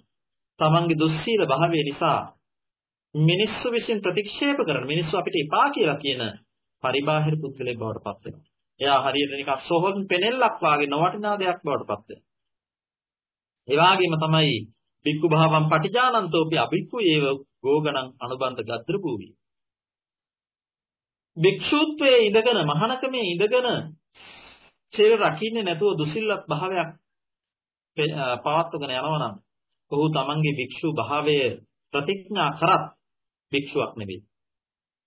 තමන්ගේ දුස්සීල භාවය නිසා මිනිස්සු විසින් ප්‍රතික්ෂේප කරන මිනිස්සු අපිට එපා කියලා කියන පරිබාහිර පුද්ගලයෙක් බවට පත් වෙනවා. එයා හරියට නිකන් සොහොන් පෙනෙල්ලක් වාගේ නොවටිනා දෙයක් බවට පත් වෙනවා. ඒ වගේම තමයි බික්කු භාවම් පටිජානන්තෝපි අබික්කු ඒව ගෝගණං අනුබන්ධ ගද්‍ර භූවි. භික්ෂුත්වයේ ඉඳගෙන මහානකමේ ඉඳගෙන සිල් රකින්නේ නැතුව දුසිල්වත් භාවයක් පවත්වගෙන යනවා නම් ඔහු තමන්ගේ භික්ෂු භාවය ප්‍රතිඥා කරත් භික්ෂුවක් නෙවෙයි.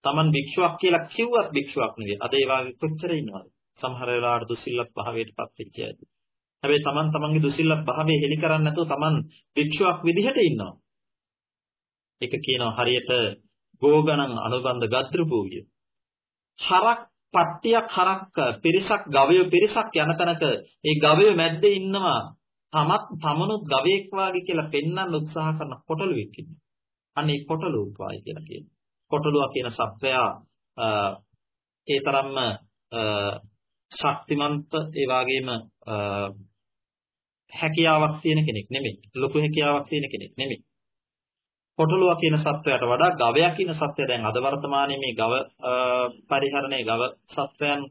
තමන් භික්ෂුවක් කියලා කිව්වත් භික්ෂුවක් නෙවෙයි. අද ඒ වාගේ කොච්චර ඉන්නවද? සමහර වෙලාවට දුසිල්වත් භාවයට පත් වෙච්ච අය. හැබැයි තමන් තමන්ගේ දුසිල්වත් භාවය හෙලි කරන්නේ නැතුව තමන් භික්ෂුවක් විදිහට ඉන්නවා. ඒක කියනවා හරියට ගෝගණන් අනුබන්ධ ගත්‍රපූවිය. හරක් පට්ටියක් හරක් පිරිසක් ගවය පිරිසක් යන තැනක ඒ ගවය මැද්දේ ඉන්නවා තමත් තමනුත් ගවයෙක් වාගේ කියලා පෙන්වන්න උත්සාහ කරන කොටලුවෙක් ඉන්නවා. අන්න ඒ කොටලුවායි කියලා කියනවා. කොටලුවා කියන සත්වයා ඒ තරම්ම ශක්තිමන්ත ඒ වගේම හැකියාවක් තියෙන කෙනෙක් නෙමෙයි. ලොකු හැකියාවක් තියෙන කෙනෙක් නෙමෙයි. කොටලුවා කියන සත්වයට වඩා ගවයා කියන සත්වය දැන් අද වර්තමානයේ මේ ගව පරිහරණයේ ගව සත්වයන්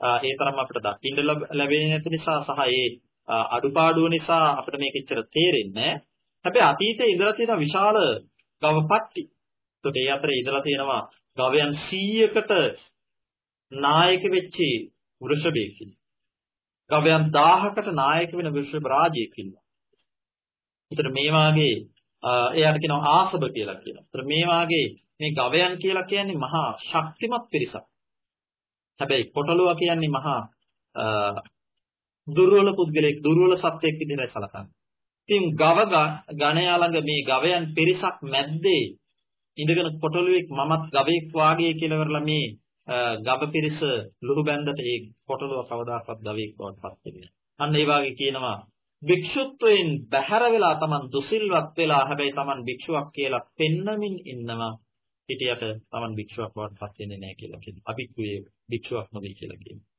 ඒ තරම් අපිට දකින්න ලැබෙන්නේ නැති නිසා සහ ඒ අඩුපාඩුව නිසා අපිට මේක එච්චර තේරෙන්නේ නැහැ. හැබැයි අතීතයේ ඉඳලා තියෙන විශාල ගව පට්ටි. ඒකට ඒ අතරේ ඉඳලා තියෙනවා ගවයන් 100කට නායක වෙච්ච වෘෂභයෙක් ගවයන් 1000කට නායක වෙන වෘෂභ රාජයෙක් ඉන්නවා. ඒතර මේ වාගේ එයාට කියනවා ආසබ කියලා කියනවා. ඒතර මේ වාගේ මේ ගවයන් කියලා කියන්නේ මහා ශක්තිමත් පිරිසක්. හැබැයි කොටලුවා කියන්නේ මහා දුර්වල පුද්ගලෙක් දුර්වල සත්වයක් විදිහට සලකන්නේ. ඉතින් ගව ගණයා ළඟ මේ ගවයන් පිරිසක් මැද්දේ ඉඳගෙන කොටලුවෙක් මමත් ගවයෙක් වාගේ කියලා කරලා මේ ගබ පිරිස ලුහු බැන්දට ඒ කොටලුව කවදාකවත් ගවයෙක් බවට පත් වෙන්නේ අන්න ඒ වාගේ කියනවා භික්ෂුත්වයෙන් බැහැර වෙලා Taman දුසිල්වත් වෙලා හැබැයි Taman භික්ෂුවක් කියලා පෙන්නමින් ඉන්නවා හිටියට Taman භික්ෂුවක් බවට පත් වෙන්නේ නැහැ කියලා කියනවා. අපි කුයේ භික්ෂුවක් නෙවෙයි කියලා කියනවා.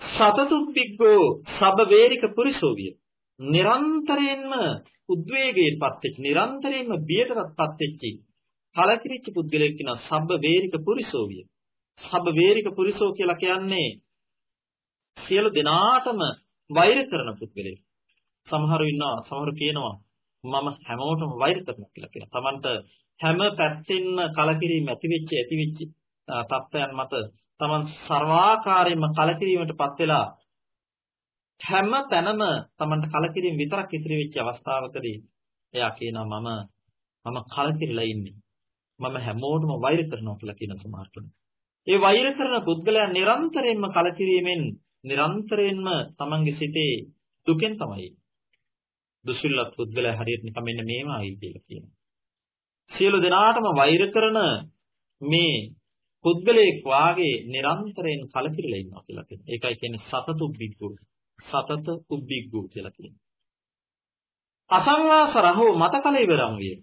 සතතුප්පිග්ගෝ සබ වේරික පුරිසෝ විය. නිරන්තරයෙන්ම උද්වේගයටපත් වෙච්ච නිරන්තරයෙන්ම බියටපත් වෙච්ච කලකිරිච්ච පුද්ගලයෙක් කියන සබ්බ වේරික පුරිසෝ විය. සබ්බ වේරික පුරිසෝ කියලා කියන්නේ සියලු දෙනාටම වෛර කරන පුද්ගලයෙක්. සමහරු ඉන්නවා සමහරු කියනවා මම හැමෝටම වෛර කරනවා කියලා කියනවා. Tamanට හැම පැත්තෙන්ම කලකිරීම ඇති වෙච්ච ඇති වෙච්ච තත්ත්වයන් මත Taman ਸਰවාකාරයෙන්ම කලකිරීමටපත් වෙලා හැම තැනම Tamanට කලකිරීම විතරක් ඉතිරි වෙච්ච අවස්ථාවකදී එයා කියනවා මම මම කලකිරිලා ඉන්නේ. මම හැමෝටම වෛර කරනවා කියලා කියන සමහරට. ඒ වෛර කරන පුද්ගලයා නිරන්තරයෙන්ම කලකිරීමෙන් නිරන්තරයෙන්ම Tamanගේ සිතේ දුකෙන් තමයි. දුසිල්ලත් පුද්ගලයා හරියට නිකම් මෙන්න මේවායි කියලා කියනවා. සියලු දෙනාටම වෛර කරන මේ පුද්ගලයෙක් වාගේ නිරන්තරයෙන් කලකිරලා ඉන්නවා කියලා කියනවා. ඒකයි කියන්නේ සතතු බිග්ගු. සතත උබ්බිග්ගු කියලා කියනවා. අසංවාස රහෝ මතකල ඉවරම් විය.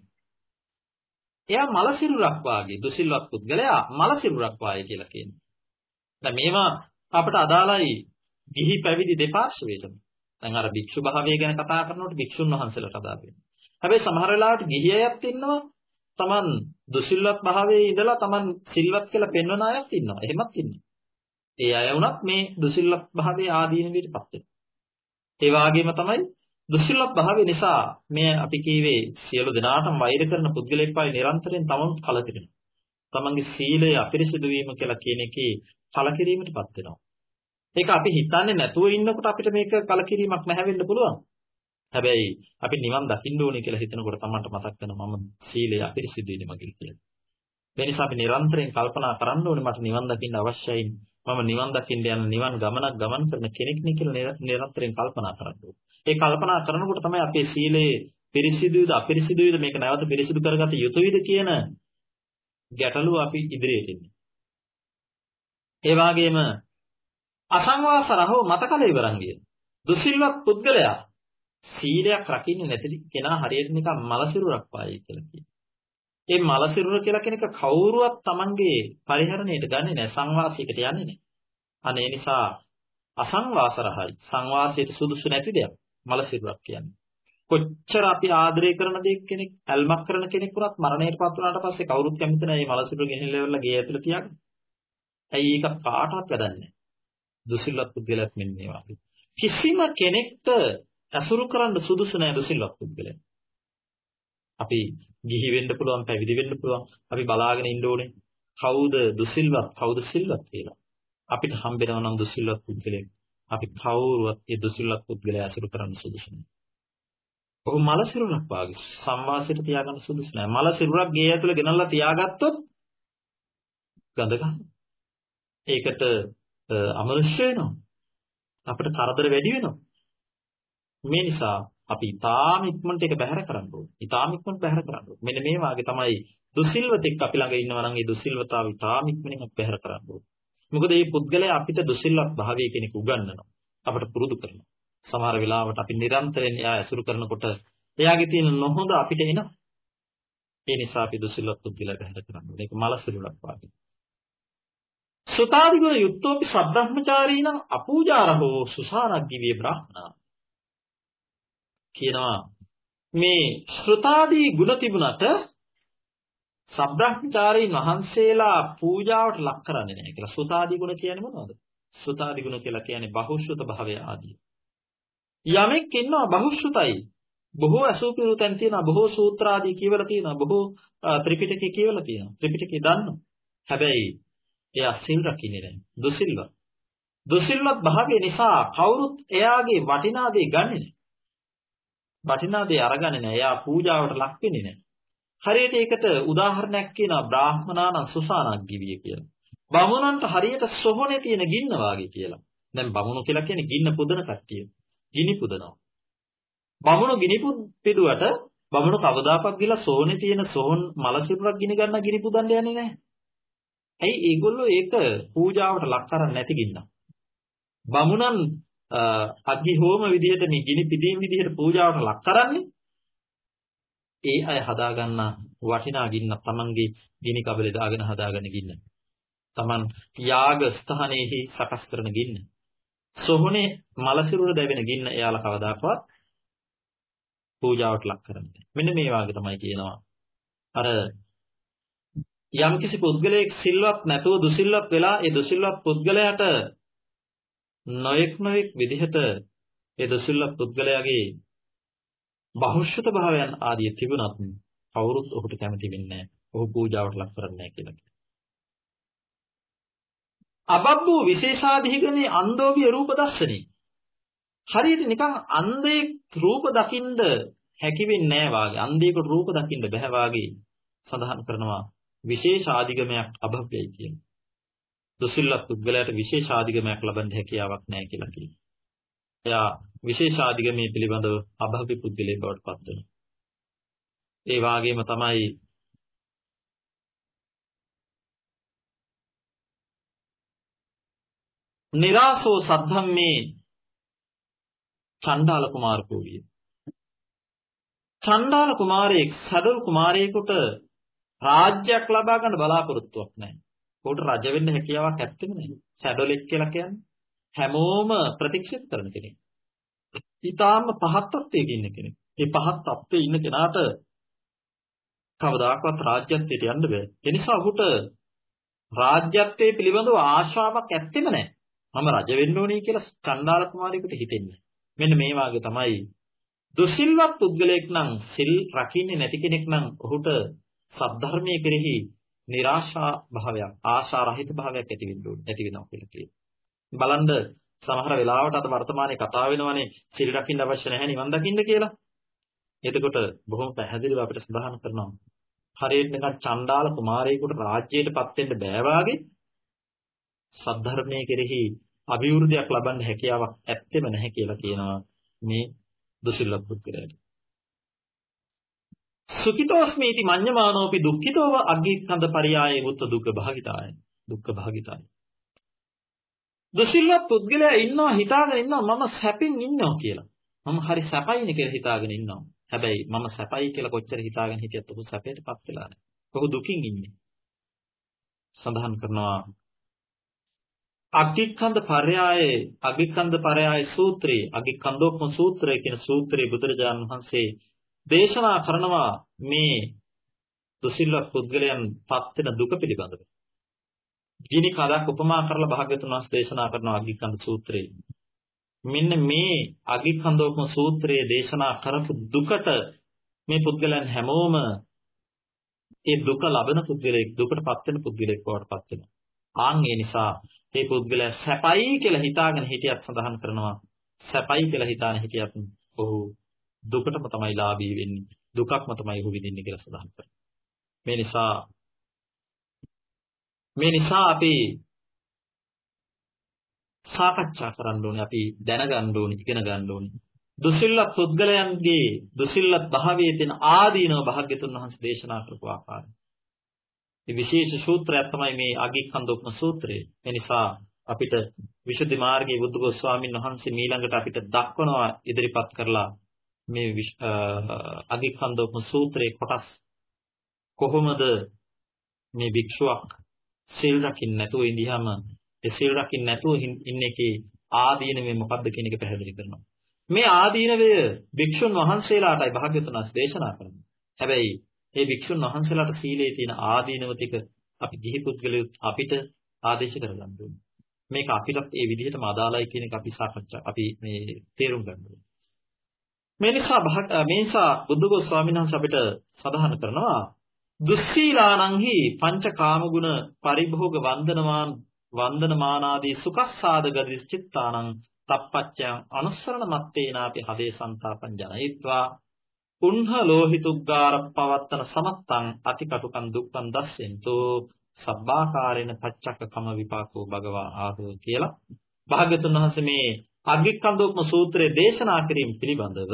එයා මල සිරුරක් වාගේ දුසිල්වත් පුද්ගලයා මල සිරුරක් වාගේ කියලා කියනවා. දැන් මේවා අපට අදාළයි ගිහි පැවිදි දෙපාර්ශ්වයටම. දැන් අර භික්ෂු භාවය ගැන කතා කරනකොට භික්ෂුන් වහන්සේලාට අදාළ වෙනවා. හැබැයි සමහර වෙලාවට ගිහි අයත් ඉන්නවා Taman දුසිල්වත් භාවයේ ඉඳලා Taman සිල්වත් කියලා පෙන්වන අයත් ඉන්නවා. එහෙමත් ඉන්නවා. ඒ අය වුණත් මේ දුසිල්වත් භාවයේ ආදීන විදිහටපත් වෙනවා. ඒ වගේම තමයි දුසිල්වත් භාවය නිසා මේ අපි කීවේ සියලු දෙනාටම වෛර කරන පුද්ගලෙක් වයි නිරන්තරයෙන් තමන් කලකිරෙනවා. තමන්ගේ සීලය අපිරිසිදු වීම කියලා කියන එකේ කලකිරීමටපත් වෙනවා. ඒක අපි හිතන්නේ නැතුව ඉන්නකොට අපිට මේක කලකිරීමක් නැහැ වෙන්න පුළුවන්. හැබැයි අපි නිවන් දකින්න ඕනේ කියලා හිතනකොට තමන්ට මතක් වෙනවා මම සීලය අපිරිසිදු වෙන්නේ මගේ කියලා. ඒ නිසා අපි නිරන්තරයෙන් කල්පනා කරන්න ඕනේ මට නිවන් දකින්න අවශ්‍යයි. මම නිවන් දකින්න යන නිවන් ගමනක් ගමන් කරන කෙනෙක් නේ කියලා නිරන්තරයෙන් කල්පනා කරන්න ඕනේ. ඒ කල්පනා කරනකොට තමයි අපේ සීලේ පිරිසිදුද අපිරිසිදුද මේක නැවත පිරිසිදු කරගත යුතුයිද කියන ගැටලුව අපි ඉදිරියට එන්නේ. ඒ වගේම අසංවාසරහෝ මතකල ඉවරන් ගිය. දුසිල්වත් පුද්ගලයා සීලයක් රකින්නේ නැති කෙනා හරියට නිකන් මලසිරුරක් පායි කියලා කියනවා. ඒ මලසිරුර කියලා කෙනෙක් කවුරුවත් Tamanගේ පරිහරණයට ගන්නේ නැහැ සංවාසයකට යන්නේ නැහැ. අනේ නිසා අසංවාසරහයි. සංවාසයට සුදුසු නැති දෙයක්. මල සිරුරක් කියන්නේ. කොච්චර අපි ආදරය කරන දෙයක් කෙනෙක් ඇල්මක් කරන කෙනෙක් වුණත් මරණයටපත් වුණාට පස්සේ කවුරුත් කැමති නැහැ මේ මල සිරුර ගෙනහිල්ලා ඉවරලා ගේ ඇතුළේ තියාගන්න. ඇයි ඒක කාටවත් වැඩක් නැහැ. දුසිල්වත් පුද්ගලයෙක් මෙන්න මේ වගේ. කිසිම කෙනෙක්ට ඇසුරු කරන්න සුදුසු නැහැ දුසිල්වත් පුද්ගලයා. අපි ගිහි වෙන්න පුළුවන් පැවිදි වෙන්න පුළුවන් අපි බලාගෙන ඉන්න ඕනේ කවුද දුසිල්වත් කවුද සිල්වත් කියලා අපිට හම්බෙනවා නම් දුසිල්වත් පුද්ගලයෙක් අපි කවුරුවත් ඒ දුසිල්වත් පුද්ගලයා ඇසුරු කරන්න සුදුසු නැහැ. ඔහු මල සිරුරක් වාගේ සංවාසයට තියාගන්න සුදුසු නැහැ. මල සිරුරක් ගේ ඇතුලේ ගෙනල්ලා තියාගත්තොත් ගඳ ගන්නවා. ඒකට අමනුෂ්‍ය වෙනවා. අපිට කරදර වැඩි වෙනවා. මේ නිසා අපි ඊටාම ඉක්මනට ඒක බැහැර කරන්න ඕනේ. ඊටාම ඉක්මනට බැහැර කරන්න ඕනේ. මෙන්න මේ වාගේ තමයි දුසිල්වතෙක් අපි ළඟ ඉන්නවා නම් ඒ දුසිල්වතාව ඊටාම ඉක්මනින් අපි බැහැර කරන්න ඕනේ. මොකද මේ පුද්ගලයා අපිට දුසිල්වත් භාවය කෙනෙක් උගන්වනවා. අපට පුරුදු කරනවා. සමහර වෙලාවට අපි නිරන්තරයෙන් එයා ඇසුරු කරනකොට එයාගේ තියෙන නොහොඳ අපිට එනවා. ඒ නිසා අපි දුසිල්වත් පුද්ගලයා බැහැර කරන්න ඕනේ. ඒක මලසිරුලක් වාගේ. සුතාදිගෝ යුක්තෝපි සබ්‍රහ්මචාරීනම් අපූජාරහෝ සුසාරග්ගිවේ බ්‍රාහ්මනා කියනවා මේ ශ්‍රතාදී ගුණ තිබුණට සබ්‍රහ්මචාරීන් වහන්සේලා පූජාවට ලක් කරන්නේ නැහැ කියලා. සුතාදී ගුණ කියන්නේ මොනවද? සුතාදී ගුණ කියලා කියන්නේ බහුශ්‍රත භාවය ආදී. යමෙක් ඉන්නවා බහුශ්‍රතයි. බොහෝ අසූපිරු තැන් තියෙනවා. බොහෝ සූත්‍ර ආදී කියවලා තියෙනවා. බොහෝ ත්‍රිපිටකේ කියවලා තියෙනවා. ත්‍රිපිටකේ දන්නවා. හැබැයි එයා සිල් රකින්නේ නැහැ. දුසිල්වත්. දුසිල්වත් භාවය නිසා කවුරුත් එයාගේ වටිනා දේ ගන්නෙ නැහැ. වටිනා දේ අරගන්නේ නැහැ. එයා පූජාවට ලක් වෙන්නේ නැහැ. හරියට ඒකට උදාහරණයක් කියනවා බ්‍රාහ්මනාන සුසානග්ගිවිය කියලා. බමුණන්ට හරියට සොහොනේ තියෙන ගින්න වාගේ කියලා. දැන් බමුණු කියලා කියන්නේ ගින්න පුදන කට්ටිය. ගිනි පුදනවා. බමුණු ගිනි පිටුවට බමුණු කවදාකවත් ගිහලා සෝනේ තියෙන සෝන් මල සිරුරක් ගිනි ගන්න ගිනි පුදන්න යන්නේ නැහැ. ඇයි ඒගොල්ලෝ ඒක පූජාවට ලක් කරන්නේ නැති ගින්න. බමුණන් අග්ගි හෝම විදිහට මේ ගිනි පිදීම් විදිහට පූජාවට ලක් කරන්නේ ඒ අය හදාගන්න වටිනා ගින්න තමන්ගේ ගිනි කබලේ දාගෙන හදාගෙන ගින්න. තමන් යාග ස්ථානයේහි සකස් කරන ගින්න. සොහොනේ මලසිරුර දැවෙන ගින්න එයාලා කවදාකවත් පූජාවට ලක් කරන්නේ. මෙන්න මේ වාගේ තමයි කියනවා. අර යම්කිසි පුද්ගලයෙක් සිල්වත් නැතුව දුසිල්වත් වෙලා ඒ දුසිල්වත් පුද්ගලයාට නොයෙක් නොයෙක් විදිහට ඒ දුසිල්වත් පුද්ගලයාගේ බහුශ්‍රත භාවයන් ආදී තිබුණත් කවුරුත් ඔහුට කැමති වෙන්නේ නැහැ. ඔහු පූජාවට ලක් කරන්නේ නැහැ කියලා කියනවා. අබබ්බු විශේෂාධිගමේ අන්දෝවිය රූප දර්ශනේ. හරියට නිකන් අන්ධයෙක් රූප දකින්න හැකි වෙන්නේ නැහැ වාගේ. අන්ධයෙකුට රූප දකින්න බෑ වාගේ සඳහන් කරනවා විශේෂාධිගමයක් අභව්‍යයි කියන්නේ. දුසිල්ලත් පුද්ගලයාට විශේෂාධිගමයක් ලබන්න හැකියාවක් නැහැ කියලා කියනවා. එයා විශේෂාධිගමයේ පිළිබඳව අභව්‍ය පුද්ගලයෙක් බවට පත් වෙනවා. ඒ වාගේම තමයි නිරාසෝ සද්ධම්මේ චණ්ඩාල කුමාර කෝවිය. චණ්ඩාල කුමාරයෙක් සඩල් කුමාරයෙකුට රාජ්‍යයක් ලබා ගන්න බලාපොරොත්තුවක් නැහැ. උකට රජ වෙන්න හැකියාවක් ඇත්තෙම නැහැ. සඩලෙක් කියලා කියන්නේ හැමෝම ප්‍රතික්ෂේප කරන කෙනෙක්. ඊටාම පහත් තත්ත්වයක ඉන්න කෙනෙක්. මේ පහත් තත්ත්වයේ ඉන්න කෙනාට කවදාකවත් රාජ්‍යත්වයට යන්න බෑ. ඒ නිසා ඔහුට රාජ්‍යත්වයේ පිළිබඳව ආශාවක් ඇත්තෙම නැහැ. මම රජ වෙන්න ඕනේ කියලා චණ්ඩාල කුමාරයෙකුට හිතෙන්නේ. මෙන්න මේ වාගේ තමයි දුසිල්වත් පුද්ගලයෙක් නම් සිල් රකින්නේ නැති කෙනෙක් නම් ඔහුට සද්ධර්මයේ කෙරෙහි નિરાශා භාවයක් ආශා රහිත භාවයක් ඇති වෙන්න ඕනේ ඇති වෙනවා කියලා කියනවා. බලන්න සමහර වෙලාවට අද වර්තමානයේ කතා වෙනවනේ සිල් රකින්න අවශ්‍ය නැහැ නිවන් දකින්න කියලා. එතකොට බොහොම පැහැදිලිව අපිට සඳහන් කරනවා. හරියට නිකන් චණ්ඩාල කුමාරයෙකුට රාජ්‍යයටපත් වෙන්න බෑ වාගේ සද්ධර්මයේ කෙරෙහි අභිවෘද්ධියක් ලබන්න හැකියාවක් ඇත්තෙම නැහැ කියලා කියනවා මේ දුසිල්ලත් පුද්ගලයාට. සුඛිතෝස්මීති මඤ්ඤමානෝපි දුක්ඛිතෝව අග්ගික්ඛන්ද පරියායේ උත්ත දුක්ඛ භාගිතාය. දුක්ඛ භාගිතාය. දුසිල්ලත් පුද්ගලයා ඉන්නවා හිතාගෙන ඉන්නවා මම සැපින් ඉන්නවා කියලා. මම හරි සැපයිනේ කියලා හිතාගෙන ඉන්නවා. හැබැයි මම සැපයි කියලා කොච්චර හිතාගෙන හිටියත් ඔහු සැපයටපත් වෙලා නැහැ. ඔහු දුකින් ඉන්නේ. සඳහන් කරනවා අග්ගික්ඛන්ද පරයයේ අග්ගික්ඛන්ද පරයයේ සූත්‍රයේ අග්ගික්ඛන්දෝපම සූත්‍රය කියන සූත්‍රයේ බුදුරජාණන් වහන්සේ දේශනා කරනවා මේ දුසිල්වත් පුද්ගලයන් පත් වෙන දුක පිළිබඳව. ගිනි කලක් උපමා කරලා භාග්‍යතුන් වහන්සේ දේශනා කරන අග්ගිකන්ද සූත්‍රයේ. මෙන්න මේ අග්ගිකන්දෝපම සූත්‍රයේ දේශනා කරපු දුකට මේ පුද්ගලයන් හැමෝම ඒ දුක ලබන පුද්ගලයෙක් දුකටපත් වෙන පුද්ගලයෙක් බවට පත් වෙනවා. ආන් ඒ නිසා මේ පුද්ගලයා සැපයි කියලා හිතාගෙන හිටියත් සඳහන් කරනවා සැපයි කියලා හිතාන හිටියත් ඔහු දුකටම තමයි ලාභී වෙන්නේ. දුකක්ම තමයි ඔහු විඳින්නේ කියලා සඳහන් කරනවා. මේ නිසා මේ නිසා අපි සාකච්ඡා කරන්න ඕනේ අපි දැනගන්න ඕනේ ඉගෙන ගන්න ඕනේ දුසිල්ලත් පුද්ගලයන්ගේ දුසිල්ලත් භාවයේ තියෙන ආදීනව භාග්‍යතුන් වහන්සේ දේශනා කරපු ආකාරය. මේ විශේෂ සූත්‍රයක් තමයි මේ අගික්ඛන්දෝපම සූත්‍රය. ඒ නිසා අපිට විසුද්ධි මාර්ගයේ බුදුගොස් ස්වාමීන් වහන්සේ ඊළඟට අපිට දක්වනවා ඉදිරිපත් කරලා මේ අගික්ඛන්දෝපම සූත්‍රයේ කොටස් කොහොමද මේ භික්ෂුවක් සිල් රකින්න නැතුව ඉඳියාම ඒ සිල් රකින්න නැතුව ඉන්න එකේ ආදීනවේ මොකද්ද කියන එක පැහැදිලි කරනවා. මේ ආදීනවය භික්ෂුන් වහන්සේලාටයි භාග්‍යවතුන් වහන්සේ දේශනා කරන්නේ. හැබැයි මේ භික්ෂුන් වහන්සේලාට සීලේ තියෙන ආදීනව ටික අපි ගිහි පුද්ගලයෝ අපිට ආදේශ කරගන්න ඕනේ. මේක අපිටත් ඒ විදිහටම අදාළයි කියන එක අපි සාකච්ඡා අපි මේ තේරුම් ගන්න ඕනේ. මේ නිසා මේ නිසා බුදුගොස් ස්වාමීන් වහන්සේ අපිට සඳහන් කරනවා දුස්සීලානංහි පංචකාම ගුණ පරිභෝග වන්දනමාන වන්දනමානාදී සුඛස්සාද ගති චිත්තානං තප්පච්චයන් අනුස්සරණ මත්තේනාපි හදේ සන්තාපං ජනයිත්වා. උන්හ ලෝහිතුග්ගාර පවත්තන සමත්තං අතිකටුකන් දුක්ඛං දස්සෙන්තු. සබ්බාකාරේන පච්චක්ක කම විපාකෝ භගවා ආහෝ කියලා. භාග්‍යතුන් වහන්සේ මේ අග්ගිකන්දෝපම සූත්‍රයේ දේශනා කිරීම පිළිබඳව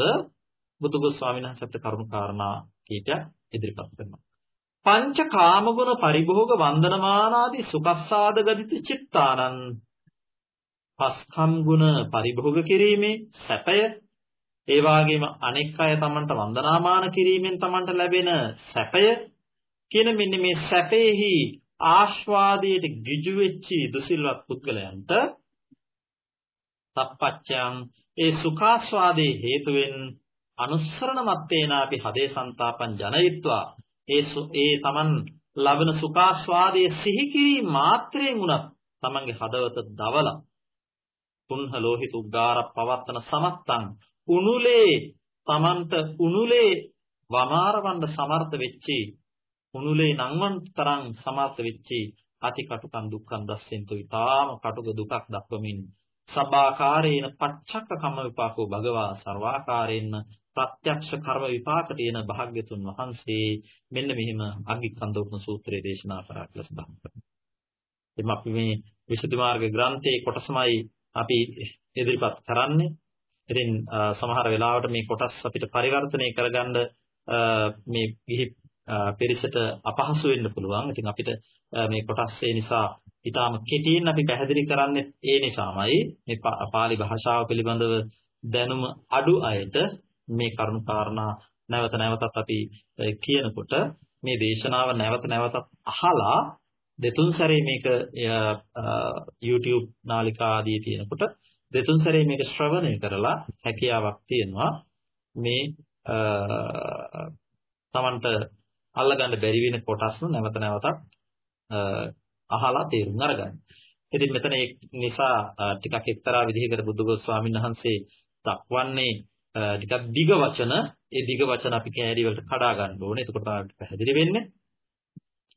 බුදුගොස් ස්වාමීන් වහන්සේට කරුණු කාරණා කීපයක් ඉදිරිපත් කරනවා. පංච කාමගුණ පරිභෝග වන්දනමානාදී සුඛස්සාද ගදිත චිත්තානං. පස්කම් ගුණ පරිභෝග කිරීමේ සැපය ඒ වගේම අනෙක් අය තමන්ට වන්දනාමාන කිරීමෙන් තමන්ට ලැබෙන සැපය කියන මෙන්න මේ සැපේහි ආස්වාදයට ගිජු වෙච්චි දුසිල්වත් පුද්ගලයන්ට තප්පච්චයන් ඒ සුඛාස්වාදයේ හේතුවෙන් අනුස්සරණ මත්තේනාපි හදේ සන්තාපං ජනයිත්වා. ඒ ඒ Taman ලබන සුඛාස්වාදයේ සිහි කිරීම මාත්‍රයෙන් උනත් Tamanගේ හදවත දවලා පුන්හ ලෝහිත උග්ගාර පවත්තන සමත්තං උනුලේ Tamanට උනුලේ වමාරවන්න සමර්ථ වෙච්චි උනුලේ නංවන් තරම් සමර්ථ වෙච්චි අති කටුකන් දුක්ඛන් දස්සෙන්තු ඊටාම කටුක දුකක් දක්වමින් සබාකාරේන පච්චක්ක කම්ම විපාකෝ භගවා සර්වාකාරේන ප්‍රත්‍යක්ෂ කර්ම විපාක තියෙන භාග්‍යතුන් වහන්සේ මෙන්න මෙහිම අග්ගිකන්දෝපම සූත්‍රයේ දේශනා කරා කියලා සඳහන් කරනවා. එනම් අපි මේ විසුද්ධි මාර්ග ග්‍රන්ථයේ කොටසමයි අපි ඉදිරිපත් කරන්නේ. ඉතින් සමහර වෙලාවට මේ කොටස් අපිට පරිවර්තනය කරගන්න මේ ගිහි පිරිසට අපහසු වෙන්න පුළුවන්. ඉතින් අපිට මේ කොටස් ඒ නිසා ඊටාම කෙටියෙන් අපි පැහැදිලි කරන්නේ ඒ නිසාමයි. මේ පාලි භාෂාව පිළිබඳව දැනුම අඩු අයට මේ කරුණු කාරණා නැවත නැවතත් අපි කියනකොට මේ දේශනාව නැවත නැවතත් අහලා දෙතුන් සැරේ මේක YouTube නාලිකා ආදී තියෙනකොට දෙතුන් සැරේ මේක ශ්‍රවණය කරලා හැකියාවක් තියෙනවා. මේ තමන්ට අල්ලගන්න බැරි වෙන කොටස් නැවත නැවතත් අහලා තේරුම් අරගන්න. ඉතින් මෙතන ඒ නිසා ටිකක් එක්තරා විදිහකට බුදුගොස් ස්වාමීන් වහන්සේ දක්වන්නේ ටිකක් දිග වචන ඒ දිග වචන අපි කෑලි වලට කඩා ගන්න ඕනේ. එතකොට තමයි පැහැදිලි වෙන්නේ.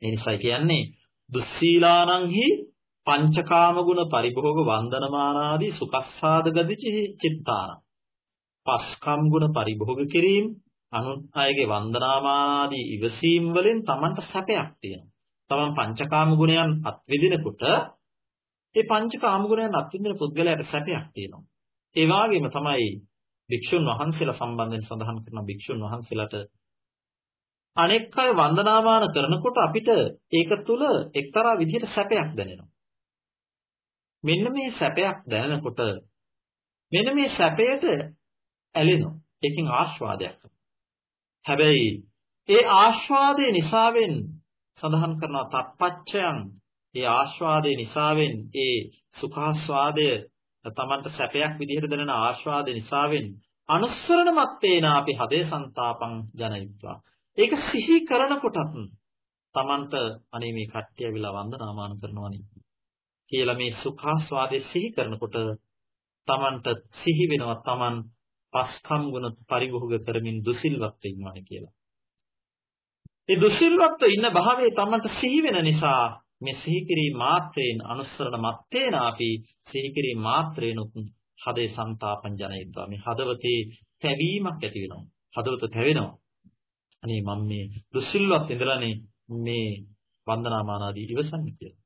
ඒ නිසා කියන්නේ දුස්සීලානංහි පංචකාම ගුණ පරිභෝග වන්දනමානාදී සුඛස්සාද ගදිචි චිත්තාන. පස්කම් ගුණ පරිභෝග කිරීම අනුන් අයගේ වන්දනාමානාදී ඉවසීම් වලින් Tamanට සැපයක් තියෙනවා. Taman පංචකාම ගුණයන් අත්විඳිනකොට ඒ පංචකාම ගුණයන් අත්විඳින පුද්ගලයාට සැපයක් තියෙනවා. ඒ වගේම තමයි භික්ෂුන් වහන්සේලා සම්බන්ධයෙන් සඳහන් කරන භික්ෂුන් වහන්සේලාට අනෙක් අය වන්දනාමාන කරනකොට අපිට ඒක තුල එක්තරා විදිහට සැපයක් දැනෙනවා. මෙන්න මේ සැපයක් දැනෙනකොට මෙන්න මේ සැපයට ඇලෙනවා. ඒකෙන් ආස්වාදයක්. හැබැයි ඒ ආස්වාදයේ නිසාවෙන් සඳහන් කරනවා තප්පච්චයන් ඒ ආස්වාදයේ නිසාවෙන් ඒ සුඛාස්වාදය තමන්ට සැපයක් විදිහට දැනෙන ආස්වාදයේ නිසාවෙන් අනුස්සරණ මත්තේන අපි හදේ සන්තාපං ජනයිත්වා. ඒක සිහි කරනකොටත් තමන්ට අනේ මේ කට්ටිය විලා වන්දනාමාන කරනවනේ කියලා මේ සුඛාස්වාදයේ සිහි කරනකොට තමන්ට සිහි වෙනවා තමන් පස්කම් ගුණ පරිභෝග කරමින් දුසිල්වත් ඉන්නවා කියලා. ඒ දුසිල්වත්ව ඉන්න භාවයේ තමන්ට සිහි වෙන නිසා මේ සිහි කිරීම මාත්‍රයෙන් අනුස්සරණ මත්තේන අපි සිහි කිරීම මාත්‍රේනුත් හදේ සන්තාපං ජනිත්වා මේ හදවතේ තැවීමක් ඇති වෙනවා. හදවත තැවෙනවා. අනේ මම මේ දුසිල්වත් ඉඳලානේ මේ වන්දනාමාන ආදී ඉවසන්නේ කියලා.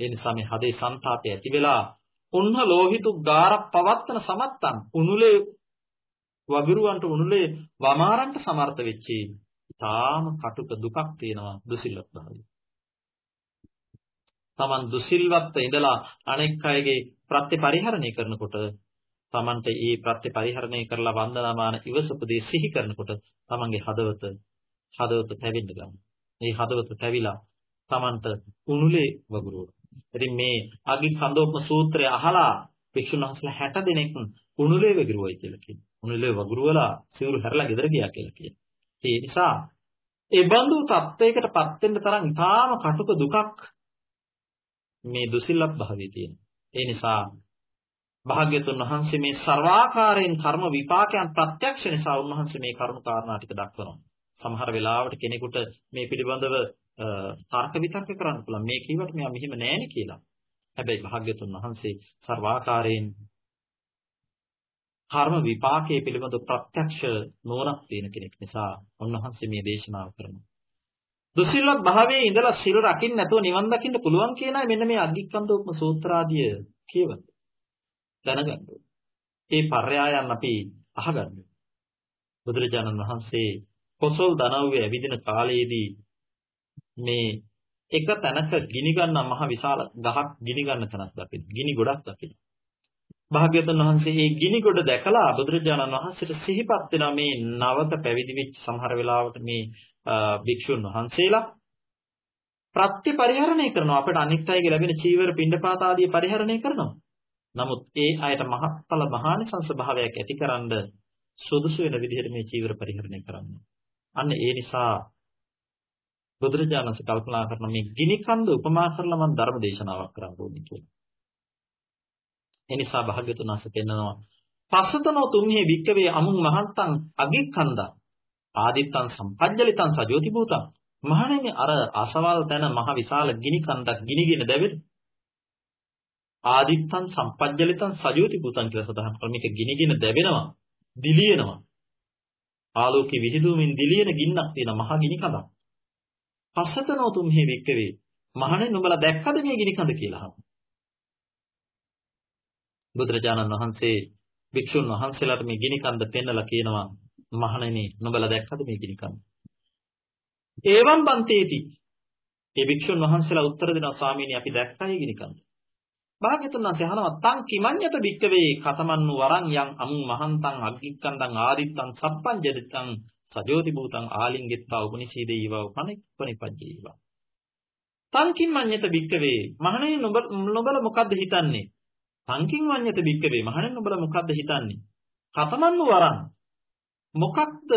ඒ නිසා මේ හදේ සන්තාපය ඇති වෙලා උන්න ලෝහිතු ගාරක් පවත්තන සමත්තන් උනුලේ වගිරුවන්ට උනුලේ වමාරන්ට සමර්ථ වෙච්චි තාම කටුක දුකක් තියෙනවා දුසිල්වත් භාවය. Taman දුසිල්වත්ව ඉඳලා අනෙක් අයගේ ප්‍රත්‍යපරිහරණය කරනකොට Tamanට ඒ ප්‍රත්‍යපරිහරණය කරලා වන්දනාමාන ඉවසපදී සිහි කරනකොට Tamanගේ හදවත හදවත තැවෙන්න ගන්නවා. මේ හදවත තැවිලා Tamanට උණුලේ වගුරුව. ඉතින් මේ අගි කන්දෝපම සූත්‍රය අහලා භික්ෂුන් වහන්සේලා 60 දෙනෙක් උණුලේ වගුරුවයි කියලා කියනවා. උණුලේ වගුරුවලා සිවුරු හැරලා ගෙදර ගියා කියලා කියනවා. ඒ නිසා ඒ බඳු තත්වයකට පත් වෙන්න තරම් ඉතාම කටුක දුකක් මේ දුසිල්ලත් භාවයේ තියෙනවා. ඒ නිසා භාග්‍යතුන් වහන්සේ මේ සර්වාකාරයෙන් කර්ම විපාකයන් ප්‍රත්‍යක්ෂ නිසා උන්වහන්සේ මේ කරුණු කාරණා ටික දක්වනවා. සමහර වෙලාවට කෙනෙකුට මේ පිළිබඳව තර්ක විතර්ක කරන්න පුළුවන්. මේ කීවට මෙයා මෙහෙම නෑනේ කියලා. හැබැයි භාග්‍යතුන් වහන්සේ සර්වාකාරයෙන් කර්ම විපාකයේ පිළිබඳ ප්‍රත්‍යක්ෂ නුවණක් තියෙන කෙනෙක් නිසා උන්වහන්සේ මේ දේශනාව කරනවා. දුසිල්වත් භාවයේ ඉඳලා සිල් රකින්න නැතුව නිවන් දකින්න පුළුවන් කියන අය මෙන්න මේ අග්ගික්කන්දෝපම සූත්‍රාදිය කියවන්න. දැනගන්න ඒ පර්යායන් අපි අහගන්න. බුදුරජාණන් වහන්සේ කොසල් දනව්වේ ඇවිදින කාලයේදී මේ එක තැනක ගිනි ගන්න මහ විශාල ගහක් ගිනි ගන්න තැනක් දකින්න. ගිනි ගොඩක් දකින්න. භාග්‍යවතුන් වහන්සේ මේ ගිනි ගොඩ දැකලා බුදුරජාණන් වහන්සේට සිහිපත් වෙනා මේ නවක පැවිදි වෙච්ච සමහර වෙලාවට මේ භික්ෂුන් වහන්සේලා ප්‍රත්‍ය පරිහරණය කරනවා අපිට අනිත් අයගේ ලැබෙන චීවර පින්ඩපාත ආදී පරිහරණය කරනවා. නමුත් ඒ අයට මහත්ඵල මහානිසංස භාවයක් ඇතිකරන සුදුසු වෙන විදිහට මේ චීවර පරිහරණය කරන්න. අන්න ඒ නිසා බුදුරජාණන් වහන්සේ කල්පනා කරන මේ ගිනි කන්ද උපමා කරලා මම ධර්ම දේශනාවක් කරන්න ඕනේ කියලා. ඒ නිසා භාග්‍යතුන් වහන්සේ පෙන්නනවා පස්සතනෝ තුම්හි වික්කවේ අමුං මහන්තං අගික්ඛන්දා ආදිත්තං සම්පජ්ජලිතං සජෝති භූතං මහණෙනි අර අසවල් තැන මහ විශාල ගිනි කන්දක් ගිනිගෙන දැවෙන ආදිත්තං සම්පජ්ජලිතං සජෝති භූතං කියලා සඳහන් කරලා මේක ගිනිගෙන දැවෙනවා දිලියනවා. ආලෝකේ විහිදුවමින් දිලියන ගින්නක් තියෙන මහ ගිනි කඳක්. පස්සතනෝ තුම්හි වික්කවේ මහණෙනි නුඹලා දැක්කද මේ ගිනි කඳ කියලා අහනවා. බුදුරජාණන් වහන්සේ භික්ෂුන් වහන්සේලාට මේ ගිනි කන්ද පෙන්නලා කියනවා මහණෙනි නුඹලා දැක්කද මේ ගිනි කන්ද? ඒවම් බන්තේති. ඒ භික්ෂුන් වහන්සේලා උත්තර දෙනවා ස්වාමීනි අපි දැක්කයි ගිනි කන්ද. භාග්‍යතුන් වහන්සේ අහනවා තං කිමඤ්ඤත භික්කවේ කතමන්නු වරං යං අමුං මහන්තං අග්ගික්කන්දං ආදිත්තං සප්පංජදිතං සජෝති භූතං ආලින්ගෙත්තා උපනිෂීදේයව පනිප්පනිපජ්ජේව. තං කිමඤ්ඤත භික්කවේ මහණෙනි නුඹ මොකද්ද හිතන්නේ? සංකින් වඤ්ඤත බික්කවේ මහණෙනි ඔබලා මොකද්ද හිතන්නේ? කතමන්නු වරන් මොකක්ද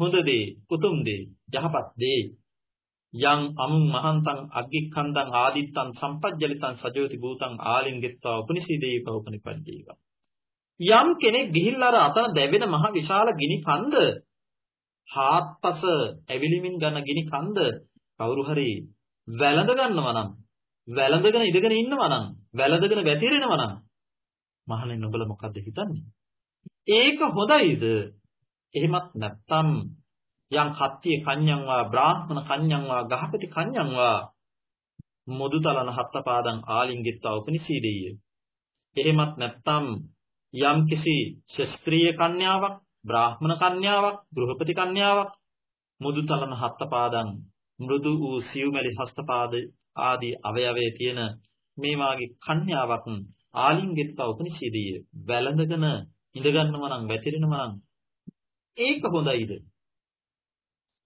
හොඳ දේ, උතුම් දේ, යහපත් දේ? යං අමුං මහන්තං අග්ගික්ඛන්දං ආදිත්තං සම්පජ්ජලිතං සජෝති භූතං ආලින්ගෙත්වා උපනිෂීදේව උපනිපජ්ජේව. යම් කෙනෙක් ගිහිල්ලා අර අතන දැවෙන මහ විශාල ගිනි කන්ද හාත්පස ඇවිලිමින් ගන්න ගිනි කන්ද කවුරු හරි වැළඳ ගන්නවා නම් වැළඳගෙන ඉඳගෙන ඉන්නවා නම් වැළඳගෙන වැතිරෙනවා නම් මහණෙනි නුඹලා මොකද්ද හිතන්නේ? ඒක හොඳයිද? එහෙමත් නැත්නම් යම් කත්තිය කන්‍යං වා බ්‍රාහ්මණ කන්‍යං වා ගහපති කන්‍යං වා මොදුතලන හත්තපාදං ආලින්ගිත්වා උපනිසීදෙය. එහෙමත් නැත්නම් යම් කිසි ශස්ත්‍රීය කන්‍යාවක් බ්‍රාහ්මණ කන්‍යාවක් ගෘහපති කන්‍යාවක් මුදුතලන හත්තපාදං මෘදු වූ සිව්මැලි හස්තපාද ආදී අවයවයේ තියෙන මේ වාගේ කන්‍යාවක් ආලින්ගෙත්වා උපනිෂේධිය වැළඳගෙන ඉඳ ගන්නවා නම් වැතිරෙනවා නම් ඒක හොඳයිද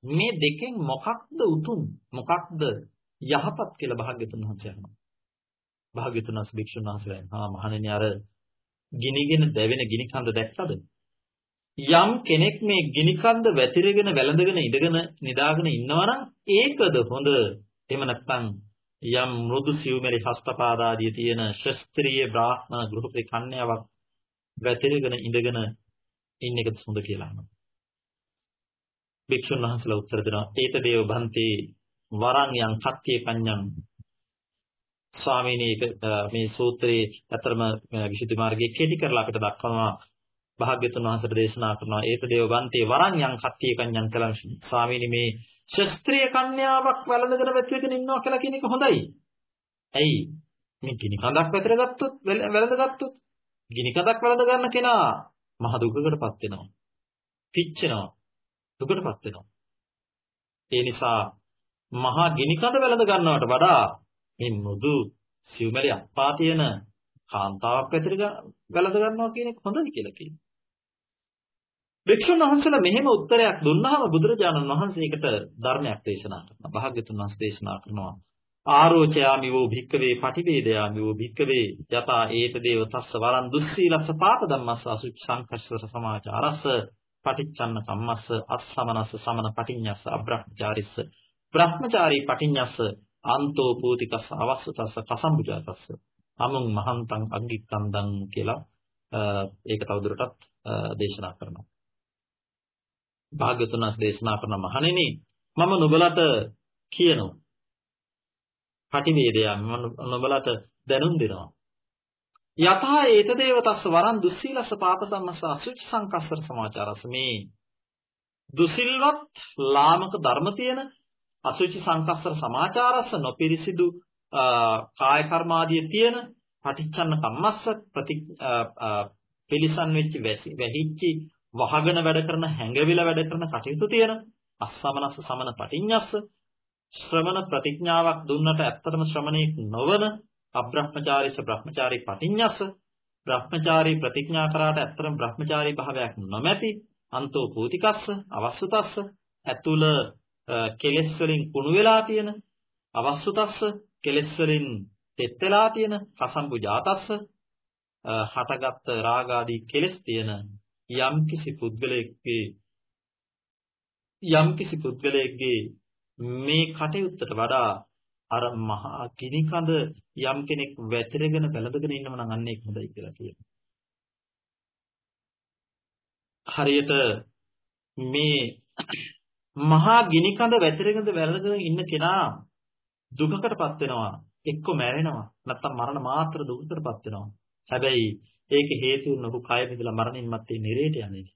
මේ දෙකෙන් මොකක්ද උතුම් මොකක්ද යහපත් කියලා භාග්‍යතුන් වහන්සේ අහනවා. භාග්‍යතුන් වහන්සේ භික්ෂුන් වහන්සේලා ආ මහණෙනි අර ගිනිගෙන දැවෙන ගිනි කඳ දැක්කද? යම් කෙනෙක් මේ ගිනි කඳ වැතිරගෙන වැළඳගෙන ඉඳගෙන නිදාගෙන ඉන්නවනම් ඒකද හොඳ. එහෙම නැත්නම් යම් මෘදු සිව්මෙරි හස්තපාදාදී තියෙන ශස්ත්‍රීය බ්‍රාහ්මණ ගෘහපති කන්‍යාවක් වැතිරගෙන ඉඳගෙන ඉන්න එකද හොඳ කියලා අහනවා. භික්ෂුන් වහන්සේලා උත්තර දෙනවා ඒත දේව බන්තේ වරං යං කත්තිය පඤ්ඤං ස්වාමීනි මේ සූත්‍රයේ අතරම විසුද්ධි මාර්ගයේ කෙටි කරලා අපිට දක්වනවා භාග්‍යතුන් වහන්සේට දේශනා කරනවා ඒත දේව බන්තේ වරං යං කත්තිය පඤ්ඤං කලං ස්වාමීනි මේ ශස්ත්‍රීය කන්‍යාවක් වැළඳගෙන වැටෙගෙන ඉන්නවා කියලා කියන එක හොඳයි. ඇයි? මේ ගිනි කඳක් වැතර ගත්තොත් වැළඳගත්තොත් ගිනි කඳක් වැළඳ ගන්න කෙනා මහ දුකකටපත් වෙනවා. පිච්චෙනවා. දුකටපත් වෙනවා. ඒ නිසා මහා ගිනිකඳ වැළඳ ගන්නවට වඩා මේ මුදු සිව්මැලි අප්පා තියෙන කාන්තාවක් ඇතර වැළඳ ගන්නවා කියන එක හොඳයි කියලා කියනවා. භික්ෂුන් වහන්සේලා මෙහෙම උත්තරයක් දුන්නාම බුදුරජාණන් වහන්සේකට ධර්මයක් දේශනා කරනවා. භාග්‍යතුන් වහන්සේ දේශනා කරනවා. ආරෝචයාමි වූ භික්කවේ පටිවේදයාමි වූ භික්කවේ යතා ඒත දේව තස්ස වරන් දුස්සීලස්ස පාප ධම්මස්ස අසුච් සංකස්සර සමාචාරස්ස පටිච්චන්න කම්මස්ස අස්සමනස්ස සමන පටිඤ්ඤස්ස අබ්‍රහ්මචාරිස්ස බ්‍රහ්මචාරී පටිඤ්ඤස්ස අන්තෝ පූතිකස්ස අවස්සතස්ස කසම්බුජාතස්ස අමුං මහන්තං අග්ගික්කන්දං කියලා ඒක තවදුරටත් දේශනා කරනවා භාග්‍යතුන්ස් දේශනා කරන මහණෙනි මම නුඹලට කියනවා පටිවේදය මම නුඹලට දැනුම් දෙනවා. යතහා ඒතදේව තස්ස වරන් දුස්සීලස පාප සම්මස අසුචි සංකස්සර සමාචාරස මේ දුසිල්වත් ලාමක ධර්ම තියෙන අසුචි සංකස්සර සමාචාරස නොපිරිසිදු කාය කර්මාදී තියෙන පටිච්චන්න කම්මස්ස ප්‍රති පිලිසන් වෙච්ච වැහිච්ච වහගෙන වැඩ කරන හැඟවිලා වැඩ කරන කටයුතු තියෙන අස්සමනස්ස සමන පටිඤ්ඤස්ස. ශ්‍රමණ ප්‍රතිඥාවක් දුන්නට ඇත්තටම ශ්‍රමණේක් නොවන අබ්‍රහ්මචාරීස බ්‍රහ්මචාරී පටිඤ්ඤස්ස. බ්‍රහ්මචාරී ප්‍රතිඥා කරාට ඇත්තටම බ්‍රහ්මචාරී භාවයක් නොමැති අන්තෝ භූතිකස්ස අවස්සුතස්ස. ඇතුළ කෙලෙස් වලින් කුණු වෙලා තියෙන අවස්සුතස්ස කෙලෙස් වලින් තෙත් වෙලා තියෙන කසම්බු ජාතස්ස හටගත් රාග ආදී කෙලෙස් තියෙන යම්කිසි පුද්ගලයෙක්ගේ යම්කිසි පුද්ගලයෙක්ගේ මේ කටයුත්තට වඩා අර මහා කිනිකඳ යම් කෙනෙක් වැතිරගෙන බැලඳගෙන ඉන්නව නම් අන්න ඒක හොඳයි කියලා කියනවා. හරියට මේ මහා ගිනිකඳ වැතිරගෙන බැලඳගෙන ඉන්න කෙනා දුකකටපත් වෙනවා, එක්ක මැරෙනවා, නැත්නම් මරණ මාත්‍ර දුකකටපත් වෙනවා. හැබැයි ඒක හේතුන් ඔහු කය මිදලා මරණින් මත්තේ නිරේට යන්නේ.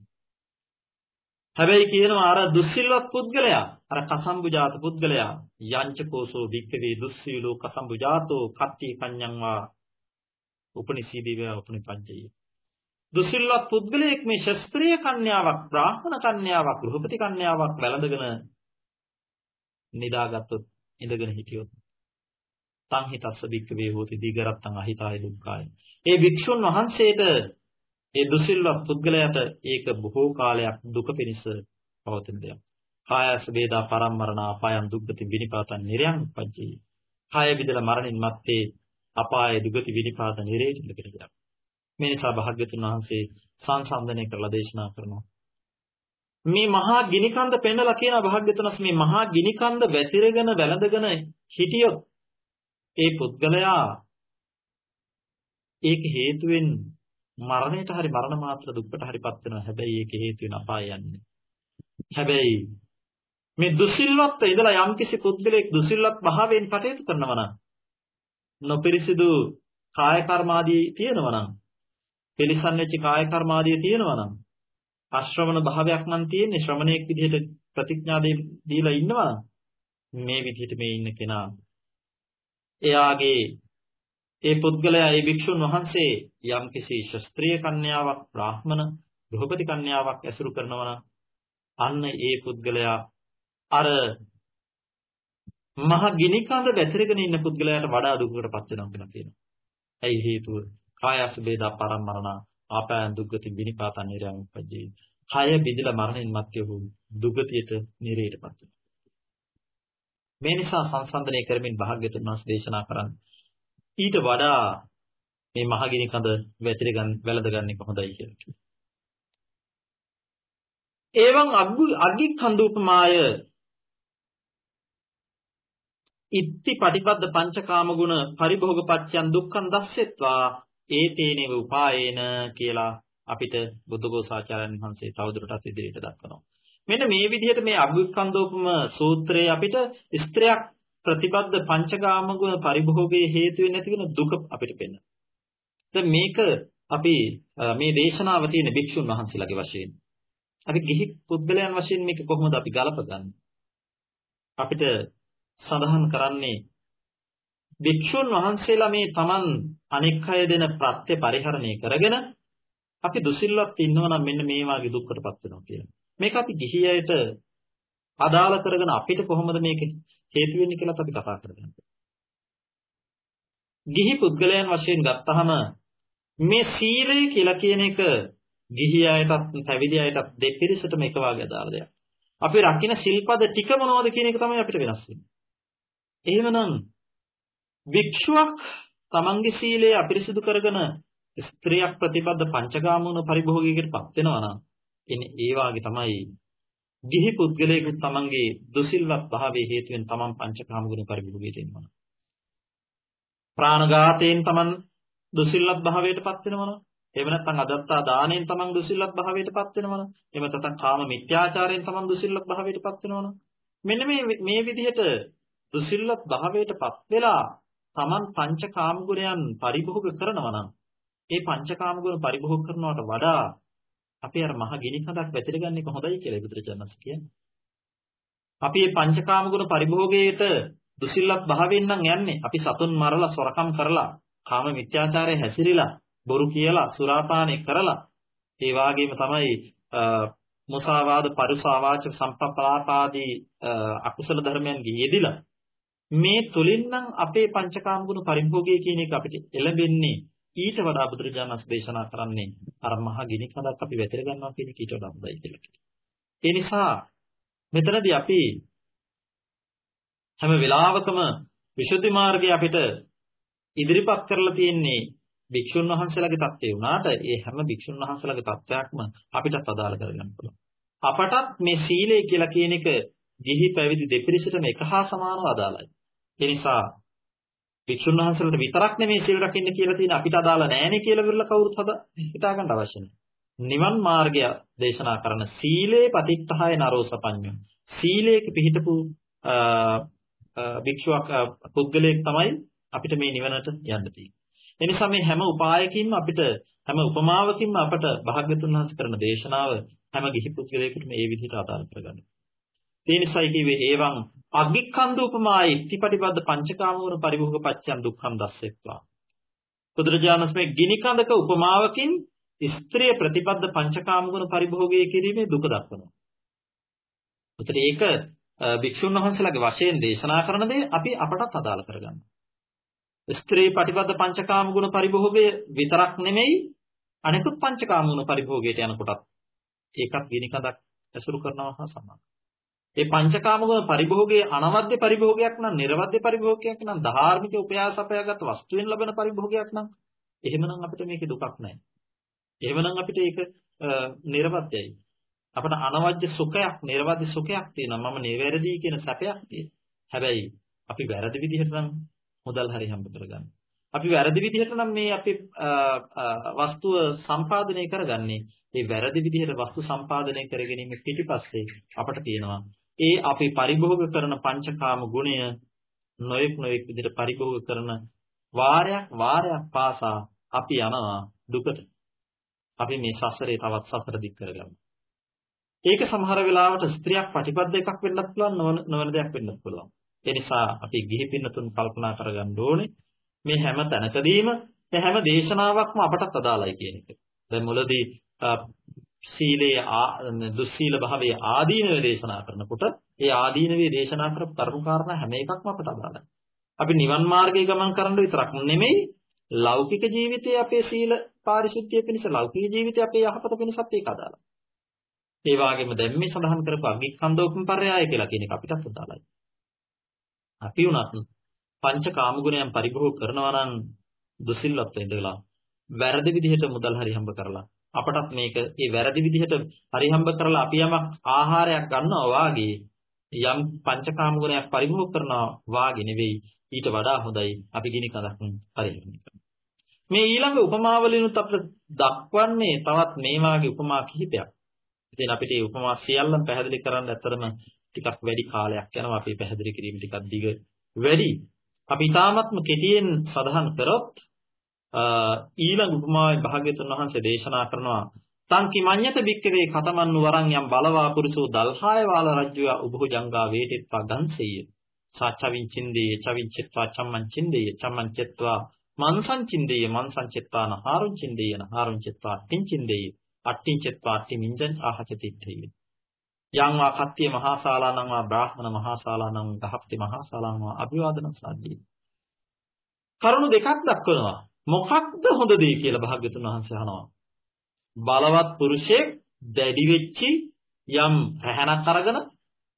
හැබැයි කියනවා අර දුස්සීලවත් පුද්ගලයා අර කසම්බුජාත පුද්ගලයා යංච කෝසෝ වික්කවේ දුස්සීලෝ කසම්බුජාතෝ කත්ති කඤ්ඤං වා උපනිසීදීව උපනිපංචය දුස්සීලවත් පුද්ගලයෙක් මේ ශස්ත්‍රීය කන්‍යාවක් බ්‍රාහ්මණ කන්‍යාවක් ගෘහපති කන්‍යාවක් වැළඳගෙන නිදාගත්තොත් ඉඳගෙන හිටියොත් තං හිතස්ස වික්කවේ හෝති දීගරත්තං අහිතාය දුක්ඛාය ඒ වික්ෂුන් වහන්සේට ඒ දුසිල්වත් පුද්ගලයාට ඒක බොහෝ කාලයක් දුක පිණිස පවතින දෙයක්. කායස් වේදා පරම්මරණ අපායන් දුක්ගති විනිපාතන් නිරයන් පජ්ජේ. කාය විදලා මරණින් මත්තේ අපාය දුගති විනිපාත නිරේ කියලා දෙයක්. මේ නිසා භාග්‍යතුන් වහන්සේ සංසන්දනය කරලා දේශනා කරනවා. මේ මහා ගිනිකන්ද පෙන්නලා කියන භාග්‍යතුන්ස් මේ මහා ගිනිකන්ද වැතිරගෙන වැළඳගෙන හිටියොත් ඒ පුද්ගලයා ඒක හේතුවෙන් මරණයට හරි මරණ මාත්‍ර දුක්කට හරිපත් වෙනවා. හැබැයි ඒක හේතු වෙන අපාය යන්නේ. හැබැයි මේ දුසිල්වත් ඉඳලා යම්කිසි පුද්ගලයෙක් දුසිල්වත් භාවයෙන් කටයුතු කරනවා නම් නොපිරිසිදු කාය කර්මාදී තියෙනවා නම් පිළිසන් වෙච්ච කාය කර්මාදී තියෙනවා නම් අශ්‍රවණ භාවයක් නම් තියෙන්නේ ශ්‍රමණයෙක් විදිහට ප්‍රතිඥා දීලා ඉන්නවා මේ විදිහට මේ ඉන්න කෙනා එයාගේ ඒ පුද්ගලයා ඒ භික්ෂුන් වහන්සේ යම්කිසි ශස්ත්‍රීය කන්‍යාවක් බ්‍රාහ්මණ ගෘහපති කන්‍යාවක් ඇසුරු කරනවා අන්න ඒ පුද්ගලයා අර මහ ගිනිකඳ වැතිරගෙන ඉන්න පුද්ගලයාට වඩා දුකකටපත් වෙනවා කියලා කියනවා. ඇයි හේතුව? කායස් වේදා පරම්මරණ ආපයන් දුක්ගති විනිපාතන් නිරයන් උපජ්ජේ. කය බිඳලා මරණයෙන් මත්ය වූ දුගතියට නිරේටපත් වෙනවා. මේ නිසා සංසන්දනය කරමින් භාග්‍යතුන් වහන්සේ දේශනා කරන්නේ ඊට වඩා මේ මහගිනි කඳ වැතිර ගන්න වැළඳගන්නේ කොහොඳයි කියලා කිව්වා. එවං අග්ගි කඳුපමාය ඉත්ති පටිපද්ද පංචකාම ගුණ පරිභෝග පත්‍යං දුක්ඛං දස්සෙත්වා ඒතේනේව උපායේන කියලා අපිට බුද්ධඝෝසාචාර්යන් වහන්සේ තවදුරටත් ඉදිරියට දක්වනවා. මෙන්න මේ විදිහට මේ අභික්ඛන්දෝපම සූත්‍රයේ අපිට ස්ත්‍රයක් ප්‍රතිපද්ද පංචකාම ගුණ පරිභෝගයේ හේතු වෙන්නේ නැති වෙන දුක අපිට පෙන්වනවා. දැන් මේක අපි මේ දේශනාව තියෙන භික්ෂුන් වහන්සේලාගේ වශයෙන් අපි ගිහි පුද්ගලයන් වශයෙන් මේක කොහොමද අපි ගලපගන්නේ? අපිට සඳහන් කරන්නේ භික්ෂුන් වහන්සේලා මේ Taman අනෙක් අය දෙන ප්‍රත්‍ය පරිහරණය කරගෙන අපි දුසිල්වත් ඉන්නවා නම් මෙන්න මේ වාගේ දුක්කටපත් වෙනවා කියලා. මේක අපි ගිහි අයට අදාළ කරගෙන අපිට කොහොමද මේක හේතු වෙන්නේ කියලාත් අපි කතා කරගන්න. ගිහි පුද්ගලයන් වශයෙන් ගත්තහම මේ සීලය කියලා කියන එක ගිහි අයටත් පැවිදි අයටත් දෙපිරිසටම එක වාගේ අදාළ දෙයක්. අපි රකින්න සිල්පද ටික මොනවද කියන එක තමයි අපිට වෙනස් වෙන්නේ. එහෙමනම් භික්ෂුවක් තමන්ගේ සීලය අපිරිසිදු කරගෙන ස්ත්‍රියක් ප්‍රතිපද පංචකාමූණ පරිභෝගයකටපත් වෙනවා නම් එන්නේ ඒ වාගේ තමයි ගිහි පුද්ගලයෙකු තමන්ගේ දුසිල්වත් භාවයේ හේතුවෙන් තමන් පංචකාම ගුණ පරිභෝගයට එනවා. ප්‍රාණඝාතයෙන් තමන් දුසිල්වත් භාවයටපත් වෙනවා. එහෙම නැත්නම් අදත්තා දාණයෙන් තමන් දුසිල්වත් භාවයටපත් වෙනවා. එහෙම නැත්නම් කාම මිත්‍යාචාරයෙන් තමන් දුසිල්වත් භාවයටපත් වෙනවා. මෙන්න මේ මේ විදිහට දුසිල්වත් භාවයටපත් වෙලා තමන් පංචකාම ගුණයන් පරිභෝග කරනවා නම් ඒ පංචකාම ගුණ පරිභෝග කරනවට වඩා අපි අර මහ ගිනි කඳක් වැතිරගන්නේ කොහොමදයි කියලා බුදුරජාණන් කියන්නේ. අපි මේ පංචකාම ගුණ පරිභෝගයට දුසිල්ලත් භාවයෙන් නම් යන්නේ. අපි සතුන් මරලා සොරකම් කරලා කාම මිත්‍යාචාරය හැසිරිලා බොරු කියලා සුරාපානය කරලා ඒ වගේම තමයි මුසාවාද පරුසාවාච සම්පප්පලාපාදී අකුසල ධර්මයන් යෙදිලා මේ තුලින් නම් අපේ පංචකාම ගුණ පරිභෝගය කියන එක අපිට එළඹෙන්නේ ඊට වඩා බුදුරජාණන් දේශනා කරන්නේ අර මහා ගිනි කඳක් අපි වැතිර ගන්නවා කියන එක ඊට වඩා හොඳයි කියලා. ඒ නිසා මෙතනදී අපි හැම වෙලාවකම විසුද්ධි මාර්ගය අපිට ඉදිරිපත් කරලා තියෙන්නේ භික්ෂුන් වහන්සේලාගේ தත්ත්වය වුණාට ඒ හැම භික්ෂුන් වහන්සේලාගේ தත්ත්වයක්ම අපිටත් අදාළ කරගන්න පුළුවන්. අපටත් මේ සීලය කියලා කියන එක ගිහි පැවිදි දෙපිරිසටම එක හා සමානව අදාළයි. ඒ නිසා වික්ෂුන් වහන්සේලාට විතරක් නෙමෙයි සීල රකින්න කියලා තියෙන අපිට අදාළ නෑනේ කියලා විරල කවුරුත් හද හිතා ගන්න අවශ්‍ය නැහැ. නිවන් මාර්ගය දේශනා කරන සීලේ පතිත්තහය නරෝසපඤ්ඤෝ. සීලේක පිහිටපු භික්ෂුවක් පුද්ගලයෙක් තමයි අපිට මේ නිවනට යන්න තියෙන්නේ. ඒ නිසා මේ හැම උපායකින්ම අපිට හැම උපමාවකින්ම අපට භාග්‍යතුන් වහන්සේ කරන දේශනාව හැම ගිහි පුද්ගලයෙකුටම මේ විදිහට අදාළ කරගන්න. ඒ නිසායි කිව්වේ ඒවං අග්ගික්ඛන්ද උපමායි ඉතිපටිපද පංචකාමෝර පරිභෝග පච්චයන් දුක්ඛම් දස්සෙත්වා. බුදුරජාණන් මේ ගිනි කඳක උපමාවකින් ස්ත්‍රිය ප්‍රතිපද පංචකාමගුණ පරිභෝගයේ කිරීමේ දුක දක්වනවා. උතට ඒක භික්ෂුන් වහන්සේලාගේ වශයෙන් දේශනා කරන දේ අපි අපටත් අදාළ කරගන්නවා. ස්ත්‍රී ප්‍රතිපද පංචකාමගුණ පරිභෝගය විතරක් නෙමෙයි අනෙකුත් පංචකාමගුණ පරිභෝගයට යනකොටත් ඒකත් ගිනි කඳක් ඇසුරු කරනවා හා සමානයි. ඒ පංචකාමගුණ පරිභෝගයේ අනවද්‍ය පරිභෝගයක් නම් නිර්වද්‍ය පරිභෝගයක් නම් ධාර්මික උපයාසපයාගත් වස්තුවෙන් ලබන පරිභෝගයක් නම් එහෙමනම් අපිට මේකේ දුකක් නැහැ. එහෙමනම් අපිට ඒක නිර්වද්‍යයි. අපිට අනවජ්‍ය සුඛයක්, නිර්වද්‍ය සුඛයක් තියෙනවා. මම නිවැරදි කියන සැපයක් තියෙනවා. හැබැයි අපි වැරදි විදිහට නම් මුදල් හරි හම්බ කරගන්න. අපි වැරදි විදිහට නම් මේ අපි වස්තුව සම්පාදනය කරගන්නේ. මේ වැරදි විදිහට වස්තු සම්පාදනය කරගැනීම පිටිපස්සේ අපට තියෙනවා ඒ අපි පරිභෝග කරන පංචකාම ගුණය නොයෙක් නොයෙක් විදිහට පරිභෝග කරන වාරයක් වාරයක් පාසා අපි යනවා දුකට. අපි මේ සසරේ තවත් සසර දික් කරගන්නවා. ඒක සමහර වෙලාවට ස්ත්‍රියක් ප්‍රතිපද එකක් වෙන්නත් පුළුවන් නොවන දෙයක් වෙන්නත් පුළුවන්. ඒ නිසා අපි ගිහි පින්නතුන් කල්පනා කරගන්න ඕනේ මේ හැම තැනකදීම මේ හැම දේශනාවක්ම අපටත් අදාළයි කියන එක. දැන් මුලදී සීලයේ දුස්සීල භාවයේ ආදීනව දේශනා කරනකොට ඒ ආදීනවේ දේශනා කරපු කරුණු කාරණා හැම එකක්ම අපට අදාළයි. අපි නිවන් මාර්ගයේ ගමන් කරන්න විතරක් නෙමෙයි ලෞකික ජීවිතයේ අපේ සීල පාරිශුද්ධිය පිණිස ලෞකික ජීවිතයේ අපේ යහපත පිණිසත් ඒක අදාළයි. ඒ වගේම දැන් මේ සඳහන් කරපු අග්ගිකන්දෝපම පරයය කියලා කියන එක අපිටත් අදාළයි. අපි උනත් පංච කාම ගුණයන් පරිභෝග කරනවා නම් දුසිල්වත් වෙඳලා වැරදි විදිහට මුදල් හරි හම්බ කරලා අපටත් මේක ඒ වැරදි විදිහට හරි හම්බ කරලා අපි යමක් ආහාරයක් ගන්නවා වාගේ යම් පංචකාම ගුණයක් පරිභෝග කරනවා වාගේ නෙවෙයි ඊට වඩා හොඳයි අපි ගිනි කඳක් පරිහරණය කරනවා මේ ඊළඟ උපමාවලිනුත් අපිට දක්වන්නේ තවත් මේ වාගේ උපමා කිහිපයක්. ඉතින් අපිට මේ උපමා සියල්ලම පැහැදිලි කරන්න ඇත්තරම ටිකක් වැඩි කාලයක් යනවා අපි පැහැදිලි කිරීම ටිකක් දිග වැඩි. අපි ඊ타ත්ම කෙටියෙන් සඳහන් කරොත් ඊළඟ උපමාවේ භාග්‍යතුන් වහන්සේ දේශනා කරනවා තංකි මඤ්ඤත බික්කවේ කතමන්නු වරං යම් බලවා පුරුෂෝ දල්හාය වාල රජ්ජුවා උභෝ ජංගා වේටෙත්වා ගන්සෙය. සාචවින්චින්දේ චවින්චෙත්වා චම්මංචින්දේ චම්මංචෙත්වා මන්සංචින්දේ මන්සංචෙත්වාන හාරුංචින්දේන හාරුංචෙත්වා අට්ටින්චින්දේ අට්ටින්චෙත්වා අට්ටිමින්ජං ආහචතිත්තේ යං වා කත්තිය මහා ශාලානං වා බ්‍රාහ්මණ මහා ශාලානං දහප්ති මහා ශාලානං වා අභිවාදන සාදී කරුණු දෙකක් දක්වනවා. මොකක්ද හොඳ දේ කියලා භාග්‍යතුන් වහන්සේ අහනවා බලවත් පුරුෂයෙක් දැඩි වෙච්චි යම් රැහනක් අරගෙන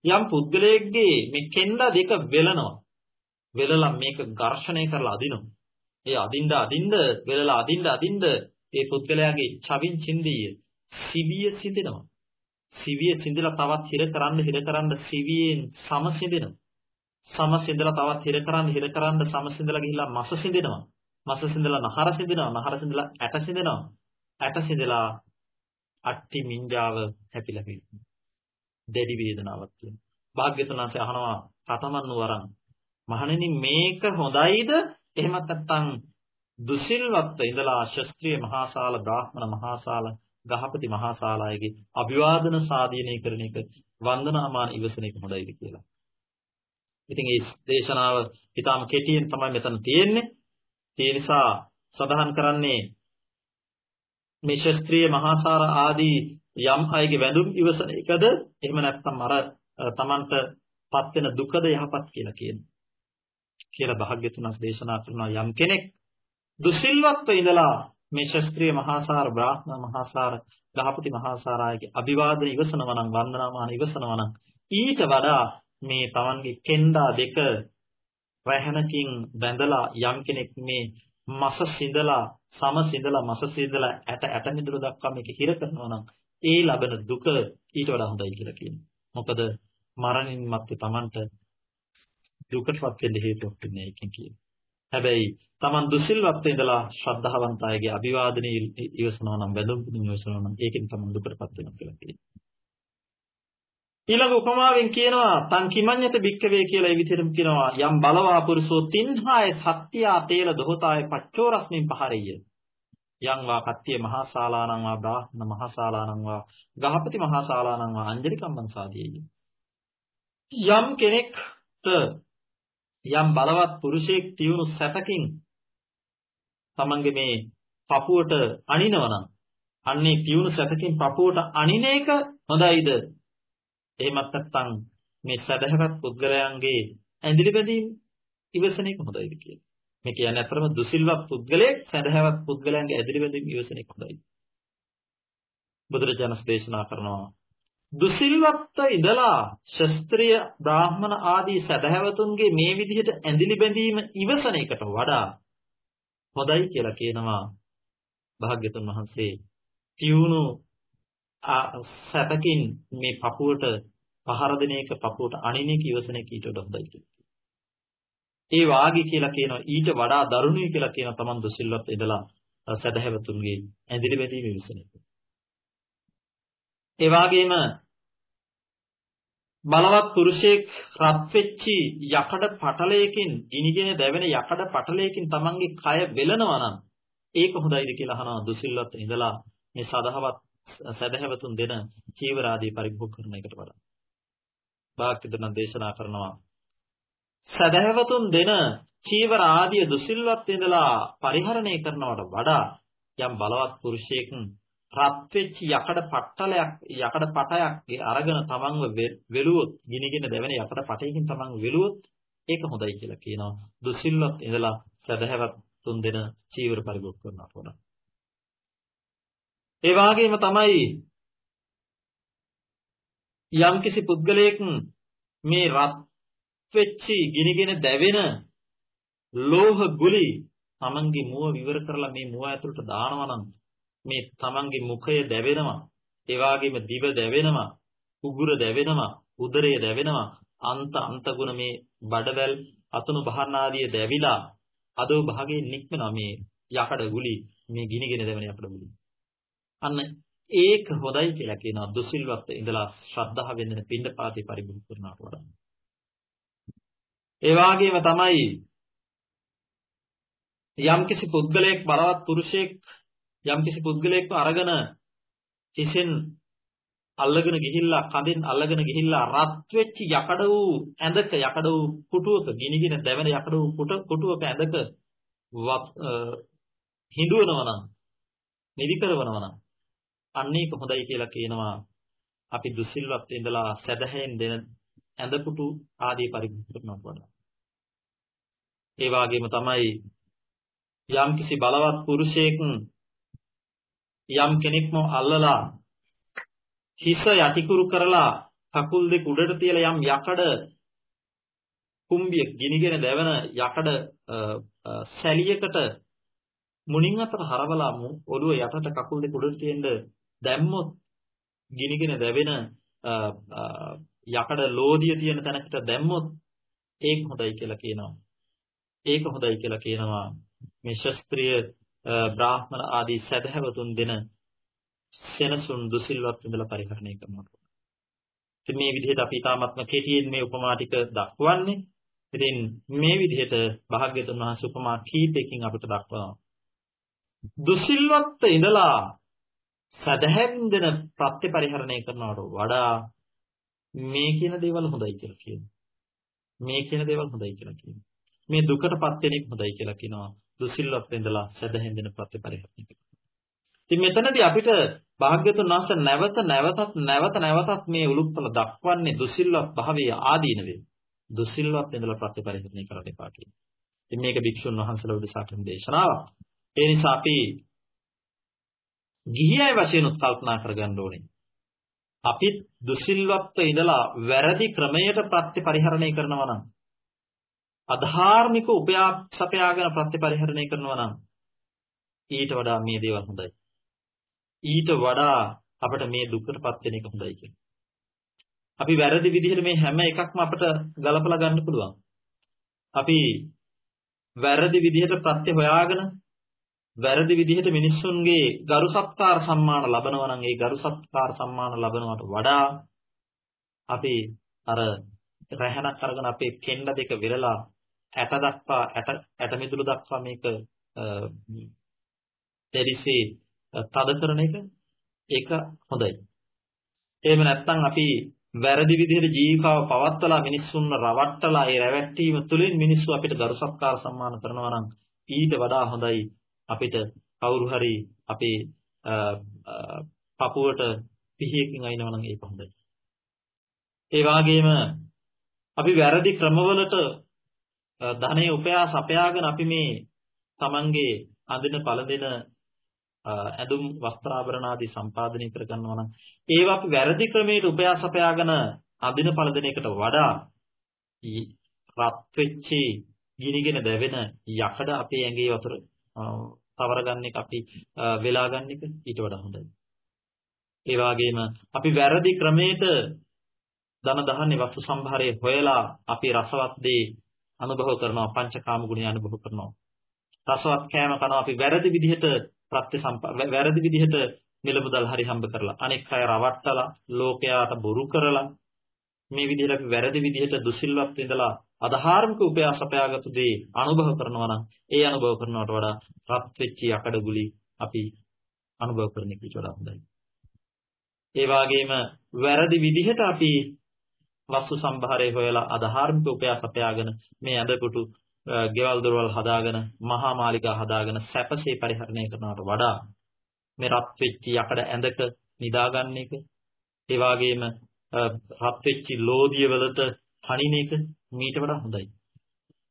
යම් පුද්ගලයෙක්ගේ මේ කෙන්ඩා දෙක වෙලනවා වෙලලා මේක ඝර්ෂණය කරලා අදිනවා ඒ අදින්න අදින්න වෙලලා අදින්න අදින්න ඒ පුද්ගලයාගේ චවින් චින්දීය සිවිය සිඳෙනවා. සිවිය සිඳලා තවත් හිර කරන්න හිර කරන්න සිවියෙන් සම සිඳෙනවා. සම සිඳලා තවත් හිර කරන්න හිර කරන්න සම සිඳලා ගිහිල්ලා මස සිඳෙනවා. මස සිඳලා නහර සිඳෙනවා. නහර සිඳලා ඇට සිඳෙනවා. ඇට සිඳලා අට්ටි මිංජාව හැපිලා පිළිගන්නවා. දැඩි වේදනාවක් තියෙනවා. භාග්‍යතුන් වහන්සේ අහනවා කතමන්නු වරන් මහණෙනි මේක හොඳයිද එහෙමත් නැත්නම් දුසිල්වත්ව ඉඳලා ශස්ත්‍රීය මහාශාල බ්‍රාහ්මණ මහාශාල ගහපති මහාශාලායේගේ අභිවාදන සාධීනය කරන එක වන්දනාමාන ඉවසන එක හොඳයිද කියලා. ඉතින් මේ දේශනාව ඊටාම කෙටියෙන් තමයි මෙතන තියෙන්නේ. ඒ නිසා සඳහන් කරන්නේ මේ ශස්ත්‍රීය මහාසාර ආදී යම් අයගේ වැඳුම් ඉවසන එකද එහෙම නැත්නම් අර තමන්ට පත් වෙන දුකද යහපත් කියලා කියනවා. කියලා භාග්‍යතුන්ස් දේශනා කරනවා යම් කෙනෙක් දුසිල්වත්ව ඉඳලා මේ ශාස්ත්‍රීය මහාසාර බ්‍රාහ්මණ මහාසාර ගහපති මහාසාරායගේ අභිවාදන ඉවසනවා නම් වන්දනාමාන ඉවසනවා නම් ඊට වඩා මේ Tamanගේ කෙන්ඩා දෙක රැහනකින් බැඳලා යම් කෙනෙක් මේ මස සිඳලා සම සිඳලා මස සිඳලා ඇට ඇට මිදුළු දක්වා මේක හිර කරනවා නම් ඒ ලබන දුක ඊට වඩා හොඳයි කියලා කියනවා. මොකද මරණින් මත්තේ Tamanට දුකටපත් වෙන්න හේතුවක් වෙන්නේ ඒකෙන් කියන්නේ. හැබැයි Taman දුසිල්වත් ඉඳලා ශ්‍රද්ධාවන්ත අයගේ අභිවාදනයේ ඉවසනවා නම් වැඳුම් පුදුම ඉවසනවා නම් ඒකෙන් Taman දුකටපත් වෙනවා කියලා කියනවා. ඊළඟ උපමාවෙන් කියනවා තං කිමඤ්ඤත බික්කවේ කියලා ඒ විදිහටම කියනවා යම් බලවා පුරුෂෝ තින්හාය සත්‍යා තේල දොහතාය පච්චෝරස්මින් පහරෙය යං වා කත්තිය මහා ශාලානං වා බ්‍රාහ්මණ මහා ශාලානං වා ගහපති මහා ශාලානං වා අංජලි කම්මං සාදීය යම් කෙනෙක්ට යම් බලවත් පුරුෂයෙක් තියුණු සැතකින් තමන්ගේ මේ පපුවට අනිනවනම් අන්නේ තියුණු සැතකින් පපුවට අනින එක හොඳයිද? එහෙමත් නැත්නම් මේ සදහවත් පුද්ගලයන්ගේ ඇඳිලි බැඳීම් ඉවසන එක හොඳයිද කියලා. මේ කියන්නේ අතරම දුසිල්වත් පුද්ගලයෙක් සදහවත් පුද්ගලයන්ගේ ඇඳිලි බැඳීම් ඉවසන එක හොඳයි. බුදුරජාණන් දේශනා කරනවා දුසිල්වත්ත ඉඳලා ශස්ත්‍රීය බ්‍රාහ්මණ ආදී සදහැවතුන්ගේ මේ විදිහට ඇඳිලි බැඳීම ඉවසන එකට වඩා හොඳයි කියලා කියනවා භාග්‍යතුන් වහන්සේ තියුණු සැතකින් මේ පපුවට පහර දෙන එක පපුවට අනින එක ඉවසන එක ඊට වඩා හොඳයි කියලා. ඒ වාගේ කියලා කියනවා ඊට වඩා දරුණුයි කියලා කියන තමන් දුසිල්වත් ඉඳලා සදහැවතුන්ගේ ඇඳිලි බැඳීම ඉවසන එක. ඒ වගේම බලවත් පුරුෂයෙක් රත් වෙච්චි යකඩ පටලයකින් ගිනිගෙන දැවෙන යකඩ පටලයකින් තමන්ගේ කය වෙලනවා නම් ඒක හොඳයිද කියලා අහනවා දුසිල්වත් ඉඳලා මේ සදහවත් සදහැවතුන් දෙන චීවරාදී පරිභෝග කරන එකට වඩා. භාග්‍යවතුන් දේශනා කරනවා සදහැවතුන් දෙන චීවර ආදී දුසිල්වත් ඉඳලා පරිහරණය කරනවට වඩා යම් බලවත් පුරුෂයෙක් රත් වෙච්ච යකඩ පට්ටලයක් යකඩ පටයක් අරගෙන තමන්ව වෙලුවොත් ගිනිගෙන දැවෙන යකඩ පටයකින් තමන්ව වෙලුවොත් ඒක හොඳයි කියලා කියනවා දුසිල්වත් ඉඳලා සදහැවත් තුන් දෙන චීවර පරිභෝග කරනවට වඩා ඒ වගේම තමයි යම්කිසි පුද්ගලයෙක් මේ රත් වෙච්චි ගිනිගෙන දැවෙන ලෝහ ගුලි තමන්ගේ මුව විවර කරලා මේ මුව ඇතුළට දානවා නම් මේ තමන්ගේ මුඛය දැවෙනවා. ඒ වගේම දිව දැවෙනවා උගුර දැවෙනවා උදරය දැවෙනවා. අන්ත අන්ත ගුණ මේ බඩවැල් අතුණු බහන්න ආදී දැවිලා අදෝ භාගයෙන් නික්මනවා මේ යකඩ ගුලි මේ ගිනිගෙන දැවෙන යකඩ ගුලි. අන්න ඒක හොඳයි කියලා කියනවා දුසිල්වත් ඉඳලා ශ්‍රද්ධාවෙන් දෙන පින්ඩපාතේ පරිභෝග කරනවට වඩා. ඒ වගේම තමයි යම්කිසි පුද්ගලයෙක් බලවත් පුරුෂයෙක් යම්කිසි පුද්ගලයෙක්ව අරගෙන කිසෙන් අල්ලගෙන ගිහිල්ලා කඳෙන් අල්ලගෙන ගිහිල්ලා රත් වෙච්ච යකඩ වූ ඇඳක යකඩ වූ කුටුවක ගිනිගෙන දැවෙන යකඩ වූ කුටුවක ඇඳක හිඳුවනවා නම් නිදි කරනවා නම් අන්න ඒක හොඳයි කියලා කියනවා. අපි දුසිල්වත් ඉඳලා සැදැහෙන් දෙන ඇඳ කුටු ආදී පරිපූර්ණ කරනවට වඩා. ඒ වගේම තමයි යම්කිසි බලවත් පුරුෂයෙක් යම් කෙනෙක්ම අල්ලලා හිස යටිකුරු කරලා කකුල් දෙක උඩට තියලා යම් යකඩ කුම්බිය ගිනිගෙන දැවෙන යකඩ සැලියකට මුණින් අතර හරවලා ඔළුව යටට කකුල් දෙක උඩට තියෙන්න දැම්මොත් ගිනිගෙන දැවෙන යකඩ ලෝදිය තියෙන තැනකට දැම්මොත් ඒක හොඳයි කියලා කියනවා. ඒක හොඳයි කියලා කියනවා. මේ ශාස්ත්‍රීය බ්‍රාහ්මණ ආදී සදහැවතුන් දෙන සෙනසුන් දුසිල්වත් විඳලා පරිහරණය කරනවා. ඉතින් මේ විදිහට අපි තාමත්ම කෙටියෙන් මේ උපමා ටික දක්වන්නේ. ඉතින් මේ විදිහට භාග්‍යතුන් වහන්සේ උපමා කීපයකින් අපිට දක්වනවා. දුසිල්වත් ඉඳලා සදහැම් දෙන ප්‍රත්‍ය පරිහරණය කරනවට වඩා මේ කියන දේවල් හොඳයි කියලා කියනවා. මේ කියන දේවල් හොඳයි කියලා කියනවා. මේ දුකටපත් වෙන එක හොඳයි කියලා කියනවා. දුසිල්වත් ඉඳලා සදහැම් දෙන ප්‍රත්‍ය පරිහරණය කරනවා. ඉතින් මෙතනදී අපිට භාග්‍යතුන් වහන්සේ නැවත නැවතත් නැවත නැවතත් මේ උලුප්පල දක්වන්නේ දුසිල්වත් භාවයේ ආදීනවේ. දුසිල්වත් ඉඳලා ප්‍රත්‍ය පරිහරණය කරන්න එපා කියනවා. ඉතින් මේක භික්ෂුන් වහන්සේලා උදෙසා කරන දේශනාවක්. ඒ නිසා අපි ගිහියයි වශයෙන් උත්කල්පනා කරගන්න ඕනේ. අපි දුසිල්වත්ව ඉඳලා වැරදි ක්‍රමයට ප්‍රත්‍ය පරිහරණය කරනවා නම් අධාර්මික උපයාසපයාගෙන ප්‍රත්‍ය පරිහරණය කරනවා නම් ඊට වඩා මේ දේවල් හොඳයි. ඊට වඩා අපිට මේ දුකටපත් වෙන එක හොඳයි කියන්නේ. අපි වැරදි විදිහට මේ හැම එකක්ම අපිට ගලපලා ගන්න පුළුවන්. අපි වැරදි විදිහට ප්‍රත්‍ය හොයාගෙන වැරදි විදිහට මිනිස්සුන්ගේ ගරු සත්කාර සම්මාන ලබනවා නම් ඒ ගරු සත්කාර සම්මාන ලබනවට වඩා අපි අර රැහනක් අරගෙන අපේ කෙන්ඩ දෙක විරලා ඇට දක්වා ඇට ඇට මිදුළු දක්වා මේක දෙරිසේ තද කරන එක ඒක හොඳයි. එහෙම නැත්නම් අපි වැරදි විදිහට ජීවිකාව පවත්වලා මිනිස්සුන්ව රවට්ටලා ඒ රැවැට්ටීම තුළින් මිනිස්සු අපිට ගරු සත්කාර සම්මාන කරනවා නම් ඊට වඩා හොඳයි අපිට කවුරු හරි අපේ පපුවට පිහියකින් අයින්නවා නම් ඒක හොඳයි. ඒ වගේම අපි වැරදි ක්‍රමවලට ධනෙ උපයා සපයාගෙන අපි මේ Tamanගේ අඳින පළඳින ඇඳුම් වස්ත්‍රාභරණ ආදී සම්පාදනය කර ගන්නවා නම් ඒවා අපි වැරදි ක්‍රමයට උපයා සපයාගෙන අඳින පළඳින එකට වඩා රත් වෙච්චි ගිනිගෙන දැවෙන යකඩ අපේ ඇඟේ වතුර තවර ගන්න එක අපි වෙලා ගන්න එක ඊට වඩා හොඳයි. ඒ වගේම අපි වැරදි ක්‍රමයට ධන දහන්නේ වස්තු සම්භාරයේ හොයලා අපි රසවත් දේ අනුභව කරනවා පංචකාම ගුණය අනුභව කරනවා. රසවත් කෑම කනවා අපි වැරදි විදිහට ප්‍රත්‍ය වැරදි විදිහට මිලමුදල් හරි හම්බ කරලා අනෙක් අය රවට්ටලා ලෝකයාට බොරු කරලා මේ විදිහට අපි වැරදි විදිහට දුසිල්වත් ඉඳලා අධාර්මික උපයාස අපයාගත්තු දේ අනුභව කරනවා නම් ඒ අනුභව කරනවට වඩා රත් වෙච්ච යකඩගුලි අපි අනුභව කරන එක වඩා හොඳයි. ඒ වගේම වැරදි විදිහට අපි වස්තු සම්භාරය හොයලා අධාර්මික උපයාස අපයාගෙන මේ ඇඳපුටු ගෙවල් දොරවල් හදාගෙන මහා මාලිගා හදාගෙන සැපසේ පරිහරණය කරනවට වඩා මේ රත් වෙච්ච යකඩ ඇඳක නිදාගන්න එක ඒ වගේම රත් වෙච්ච ලෝදිය වලට හනින එක මීට වඩා හොඳයි.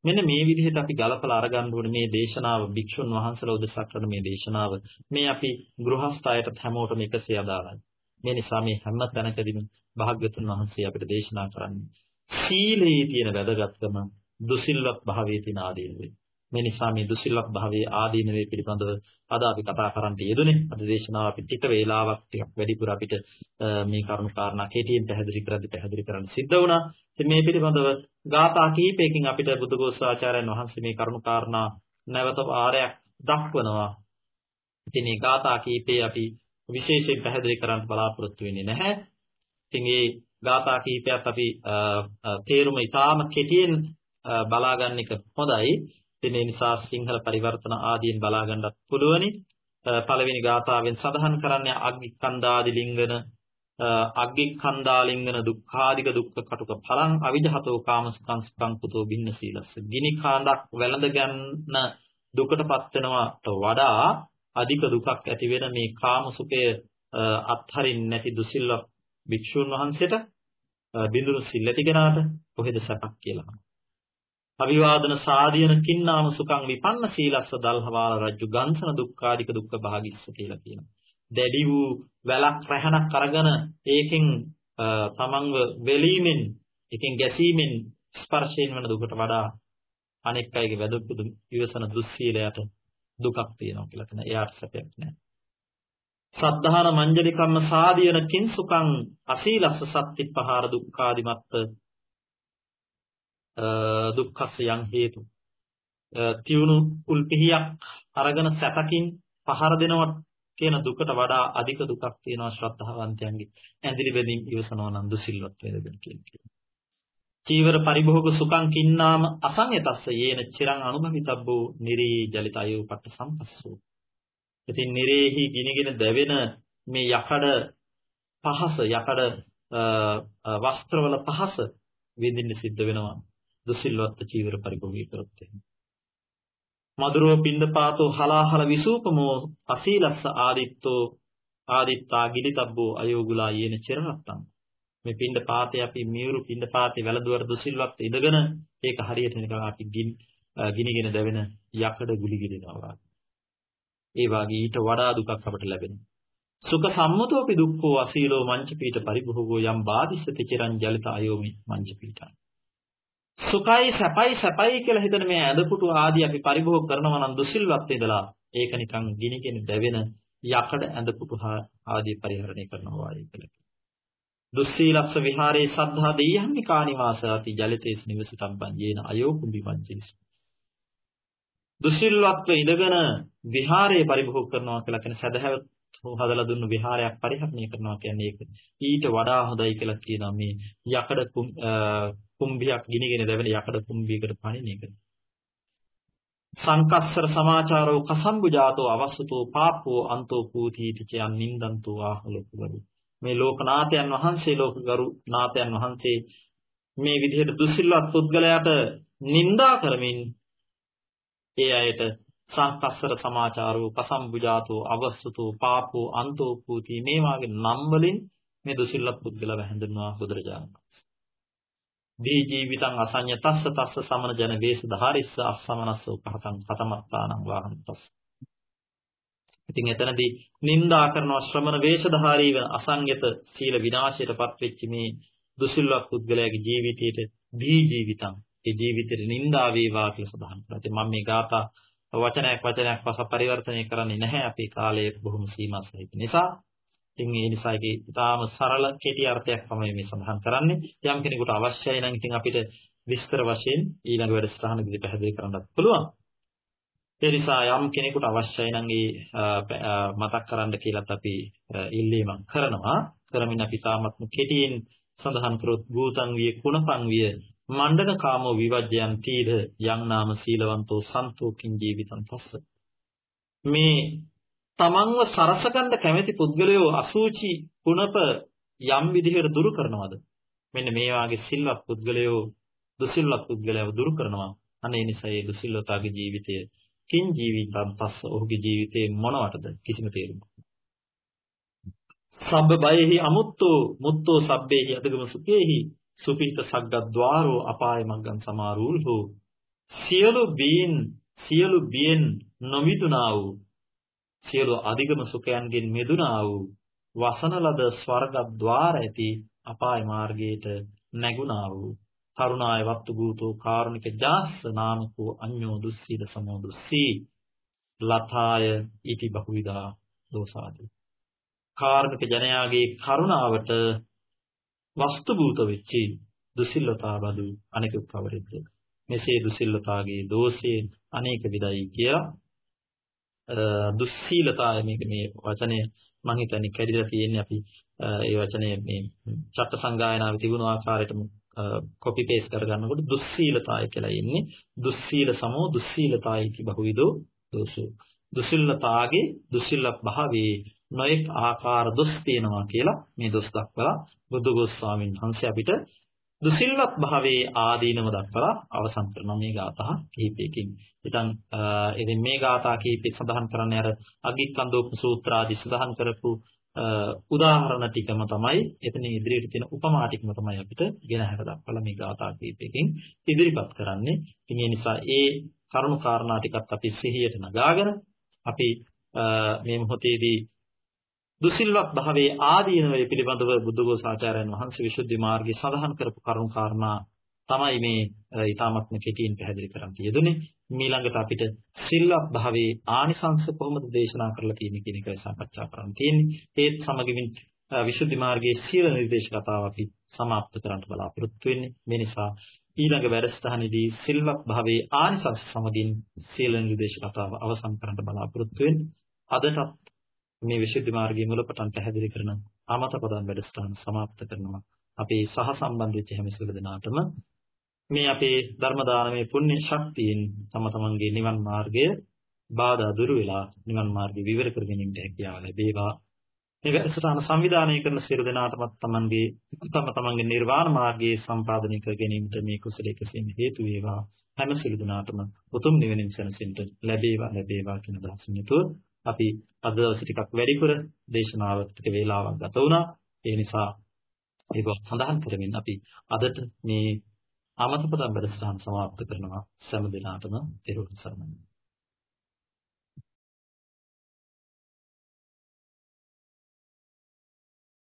මෙන්න මේ විදිහට අපි ගලපලා අරගන්න ඕනේ මේ දේශනාව භික්ෂුන් වහන්සේලා උදෙසා කරන මේ දේශනාව. මේ අපි ගෘහස්ථායටත් හැමෝටම එකසේ අදාළයි. මේ නිසා මේ හැම තැනකදීම භාග්‍යතුන් වහන්සේ අපිට දේශනා කරන්නේ සීලේ තියෙන වැදගත්කම දුසිල්වත් භාවයේ තියෙන ආදීනවේ. මේ නිසා මේ දුසිල්වත් භාවයේ ආදීනවේ පිළිබඳව අද අපි කතා කරන්න යෙදුනේ. අද දේශනාව අපි ටික වේලාවක් ටිකක් වැඩිපුර අපිට මේ කරුණු කාරණා කෙටියෙන් පැහැදිලි කරද්දී පැහැදිලි කරන්න සිද්ධ වුණා. ඉතින් මේ පිළිබඳව ගාථා කීපයකින් අපිට බුදුගෝසාචාර්යයන් වහන්සේ මේ කරුණු කාරණා නැවත වාරයක් දක්වනවා. ඉතින් මේ ගාථා කීපේ අපි විශේෂයෙන් පැහැදිලි කරන්න බලාපොරොත්තු වෙන්නේ නැහැ. ඉතින් මේ ගාථා කීපයක් අපි තේරුම ඉතාම කෙටියෙන් බලා ගන්න එක හොඳයි. ඉතින් ඒ නිසා සිංහල පරිවර්තන ආදීන් බලා ගන්නත් පුළුවනි. පළවෙනි ගාථාවෙන් සඳහන් කරන්නේ අග්ගිකන්දාදි ලිංගන අග්ගිකන්දාලිංගන දුක්ඛාදික දුක්ඛ කටුක පලං අවිජහතෝ කාමසුඛං සුඛං කුතෝ බින්න සීලස්ස. ගිනි කාණ්ඩක් වැළඳ ගන්න දුකටපත් වෙනවට වඩා අධික දුකක් ඇති වෙන මේ කාම සුඛය අත්හරින්න නැති දුසිල්වත් භික්ෂුන් වහන්සේට බිඳුරු සිල් ඇති කෙනාට කොහෙද සැපක් කියලා. අවිවාදන සාධියන කින්නාම සුඛං විපන්න සීලස්ස දල්හවාල රජ්ජු ගංසන දුක්ඛාදික දුක්ඛ භාගිස්ස කියලා කියනවා. දැඩි වූ වැලක් රැහනක් අරගෙන ඒකෙන් තමන්ව වෙලීමෙන් එකෙන් ගැසීමෙන් ස්පර්ශයෙන් වෙන දුකට වඩා අනෙක් අයගේ වැදපුදු ඉවසන දුස්සීලයට දුකක් තියෙනවා කියලා කියන එයාට සැපයක් නැහැ. සද්ධාන මංජලි කම්ම සාදීන කිංසුකං අසීලස්ස සත්‍තිපහාර දුක්ඛාදිමත්ත දුක්ඛස්ස යං හේතු. තියුණු කුල්පිහියක් අරගෙන සැපකින් පහර දෙනවා කියන දුකට වඩා අධික දුකක් තියෙනවා ශ්‍රද්ධාවන්තයන්ගේ. ඇඳිලි බෙදින් ඉවසනවා නම් දුසිල්වත් වේදෙන කියන චීවර පරිභෝග සුඛං කින්නාම අසංයතස්ස යේන චිරං අනුභවිතබ්බෝ නිරී ජලිතයෝ පට්ඨ සම්පස්සෝ. ඉතින් නිරේහි ගිනිගෙන දැවෙන මේ යකඩ පහස යකඩ වස්ත්‍රවල පහස විඳින්න සිද්ධ වෙනවා. දුසිල්වත් චීවර පරිභෝගී කරොත් එහෙම. මధుරෝ පින්දපාතෝ හලාහල විසූපමෝ අසීලස්ස ආදිත්තෝ ආදිත්තා ගිලිතබ්බෝ අයෝගුලා යේන චිරහත්තං මේ පින්ඩ පාතේ අපි මියුරු පින්ඩ පාතේ වැළඳුවර දුසිල්වත් ඉඳගෙන ඒක හරියට නිකන් අපි ගිනිගෙන දැවෙන යකඩ ගුලි ගිලිනවා ඒ වාගේ ඊට වඩා දුකක් අපට ලැබෙනවා. සුඛ සම්මතෝපි දුක්ඛෝ අසීලෝ මංචපීඨ පරිභෝගෝ යම් බාධිස්සති චිරං ජලිත අයෝමි මංචපීඨං. සුඛයි සැපයි සැපයි කියලා හිතන මේ ඇඳපුටු ආදී අපි පරිභෝග කරනවා නම් දුසිල්වත් ඉඳලා ඒක නිකන් ගිනිගෙන දැවෙන යකඩ ඇඳපුටු ආදී පරිහරණය කරනවා වායි කියලා දුස්සීලස්ස විහාරේ සද්ධා දෙයයන්ි කානිවාසාති ජලිතේස් නිවසිතම්බන් යේන අයෝ කුඹි මංජිස් දුසිල්වත්ව ඉඳගෙන විහාරයේ පරිභෝග කරනවා කියලා කියන සදහැවත් හදලා දුන්නු විහාරයක් පරිහරණය කරනවා කියන්නේ ඒක. ඊට වඩා හොඳයි කියලා කියනවා මේ යකඩ කුම්භියක් ගිනිගෙන දැවෙන යකඩ කුම්භියකට පණින එක. සංකස්සර සමාචාරෝ කසම්බුජාතෝ අවස්සතෝ පාපෝ අන්තෝ පූතීති චයන් නින්දන්තෝ ආහලකුවරු. මේ ලෝකනාථයන් වහන්සේ ලෝකගරු නාථයන් වහන්සේ මේ විදිහට දුසිල්වත් පුද්ගලයාට නිඳා කරමින් ඒ අයට සංකස්සර සමාචාරෝ පසම්බුජාතෝ අවස්සතෝ පාපෝ අන්තෝ පූති මේ වාගේ නම් වලින් මේ දුසිල්වත් පුද්ගලව හැඳින්වනවා බුදුරජාණන් වහන්සේ. දී ජීවිතං අසඤ්ඤ තස්ස තස්ස සමන ජන වේස ධාරිස්ස අස්සමනස්ස උපහතං කතමත්තානං වාහන්තස්. ඉතින් එතනදී නින්දා කරන ශ්‍රමණ වේශධාරීව අසංයත සීල විනාශයටපත් වෙච්ච මේ දුසිල්වත් පුද්ගලයාගේ ජීවිතයේ දී ජීවිතං ඒ ජීවිතේ නින්දා වේවා කියලා සඳහන් කරලා. ඉතින් මම මේ ගාථා වචනයක් වචනයක් පස පරිවර්තනය කරන්නේ නැහැ අපේ කාලය බොහොම සීමා සහිත නිසා. ඉතින් ඒ නිසා ඒකේ ඉතාම සරල කෙටි අර්ථයක් තමයි මේ සඳහන් කරන්නේ. යම් කෙනෙකුට අවශ්‍යයි නම් ඉතින් අපිට විස්තර වශයෙන් ඊළඟ වැඩසටහනකදී පැහැදිලි කරන්නත් පුළුවන්. ඒ නිසා යම් කෙනෙකුට අවශ්‍යයි නම් ඒ මතක් කරන්න කියලාත් අපි ඉල්ලීමක් කරනවා. කරමින් අපි තාමත් කෙටියෙන් සඳහන් කරොත් භූතං විය කුණපං විය මණ්ඩන කාමෝ විවජ්‍යයන් තීර යං නාම සීලවන්තෝ සන්තෝකින් ජීවිතං පස්ස මේ තමන්ව සරසගන්න කැමැති පුද්ගලයෝ අසූචි කුණප යම් විදිහකට දුරු කරනවද? මෙන්න මේ වාගේ සිල්වත් පුද්ගලයෝ දුසිල්වත් පුද්ගලයව දුරු කරනවා. අනේ නිසා ඒ දුසිල්වතාගේ ජීවිතය කින් ජීවිතං පස්ස ඔහුගේ ජීවිතේ මොනවටද? කිසිම තේරුමක් සබ්බ බයෙහි අමුත්තෝ මුත්තෝ සබ්බේහි අදගම සුඛේහි සුපිහිත සග්ගද්්වාරෝ අපාය මග්ගං සමාරූල්හෝ සියලු බීන් සියලු බියෙන් නොමිදුනා වූ සියලු අධිගම සුඛයන්ගෙන් මිදුනා වූ වසන ලද ස්වර්ගද්්වාර ඇති අපාය මාර්ගයට නැගුණා වූ කරුණාය වත්තු භූතෝ කාරුණික ජාස්ස නාමකෝ අඤ්ඤෝ දුස්සීල සමෝ දුස්සී ලතාය ඊටි බහුවිදා දෝසාදී. කාරුණික ජනයාගේ කරුණාවට වස්තු භූත වෙච්චි දුසිල්ලතා බඳු අනෙක කවරෙද්ද මෙසේ දුසිල්ලතාගේ දෝෂේ අනේක විදයි කියලා දුස්සීලතාවය මේක මේ වචනය මම හිතන්නේ කැඩිලා තියෙන්නේ. අපි ඒ වචනේ මේ චත්ත සංගායනාවේ තිබුණු ආකාරයටම කොපි පේස්ට් කරගන්නකොට දුස්සීලතාවය කියලා එන්නේ. දුස්සීල සමෝ දුස්සීලතාවයි කි බහුවිදෝ දෝෂෝ දුසිල්ලතාගේ දුසිල්ල භාවයේ නොඑක් ආකාර දොස් තියෙනවා කියලා මේ දොස් දක්වලා බුදුගොස් ස්වාමීන් වහන්සේ අපිට දුසිල්වත් භාවයේ ආදීනව දක්වලා අවසන් කරන මේ ගාථා කිහිපයකින්. ඉතින් ඉතින් මේ ගාථා කිහිපෙ සඳහන් කරන්නේ අර අග්ගිකන්දෝප සූත්‍ර ආදී සඳහන් කරපු උදාහරණ ටිකම තමයි එතන ඉදිරියට තියෙන උපමා ටිකම තමයි අපිට ගෙන හැර දක්වලා මේ ගාථා කිහිපයකින් ඉදිරිපත් කරන්නේ. ඉතින් ඒ නිසා ඒ කරුණු කාරණා ටිකත් අපි සිහියට නගාගෙන අපි මේ මොහොතේදී දුසිල්වත් භාවයේ ආදීනවය පිළිබඳව බුද්ධඝෝසාචාර්යයන් වහන්සේ විසුද්ධි මාර්ගයේ සඳහන් කරපු කරුණු කාරණා තමයි මේ ඊ타මත්ම කෙටියෙන් පැහැදිලි කරන් තියෙදුනේ. ඊළඟට අපිට සිල්වත් භාවයේ ආනිසංශ කොහොමද දේශනා කරලා තියෙන්නේ කියන එක සාකච්ඡා කරන්න තියෙන්නේ. ඒත් සමගින් විසුද්ධි මාර්ගයේ සීල නිර්දේශ කතාව අපි સમાප්ත කරන්න බලාපොරොත්තු වෙන්නේ. මේ නිසා ඊළඟ වැඩසටහනේදී සිල්වත් භාවයේ ආනිසංශ සමගින් සීල නිර්දේශ කතාව අවසන් කරන්න බලාපොරොත්තු වෙන්නේ. අදටත් මේ විසුද්ධි මාර්ගයේ මුලපටන් පැහැදිලි කරන ආමත පදන් වැඩසටහන સમાપ્ત කරනවා. අපි සහ සම්බන්ධ වෙච්ච හැම සියලු දෙනාටම මේ අපේ ධර්ම දානමේ පුණ්‍ය ශක්තියෙන් තම තමන්ගේ නිවන් මාර්ගය බාධා දුරු වෙලා නිවන් මාර්ගය විවර කර ගැනීමට හැකියාව ලැබේවා. මේ වැඩසටහන සංවිධානය කරන සියලු දෙනාටමත් තමන්ගේ තම තමන්ගේ නිර්වාණ මාර්ගයේ සම්පාදනය කර ගැනීමට මේ කුසලයේ කෙසේම හේතු වේවා. හැම සියලු දෙනාටම උතුම් නිවනින් සැනසෙන්න ලැබේවා ලැබේවා කියන දහසින් යුතුව අපි අද දවසේ ටිකක් වැඩිපුර දේශනාවට ටික වේලාවක් ගත වුණා. ඒ නිසා ඒක සඳහන් කරමින් අපි අදට මේ ආමන්ත්‍රණ වැඩසටහන සමාප්ත කරනවා. සෑම දිනාටම තෙරුවන් සරණයි.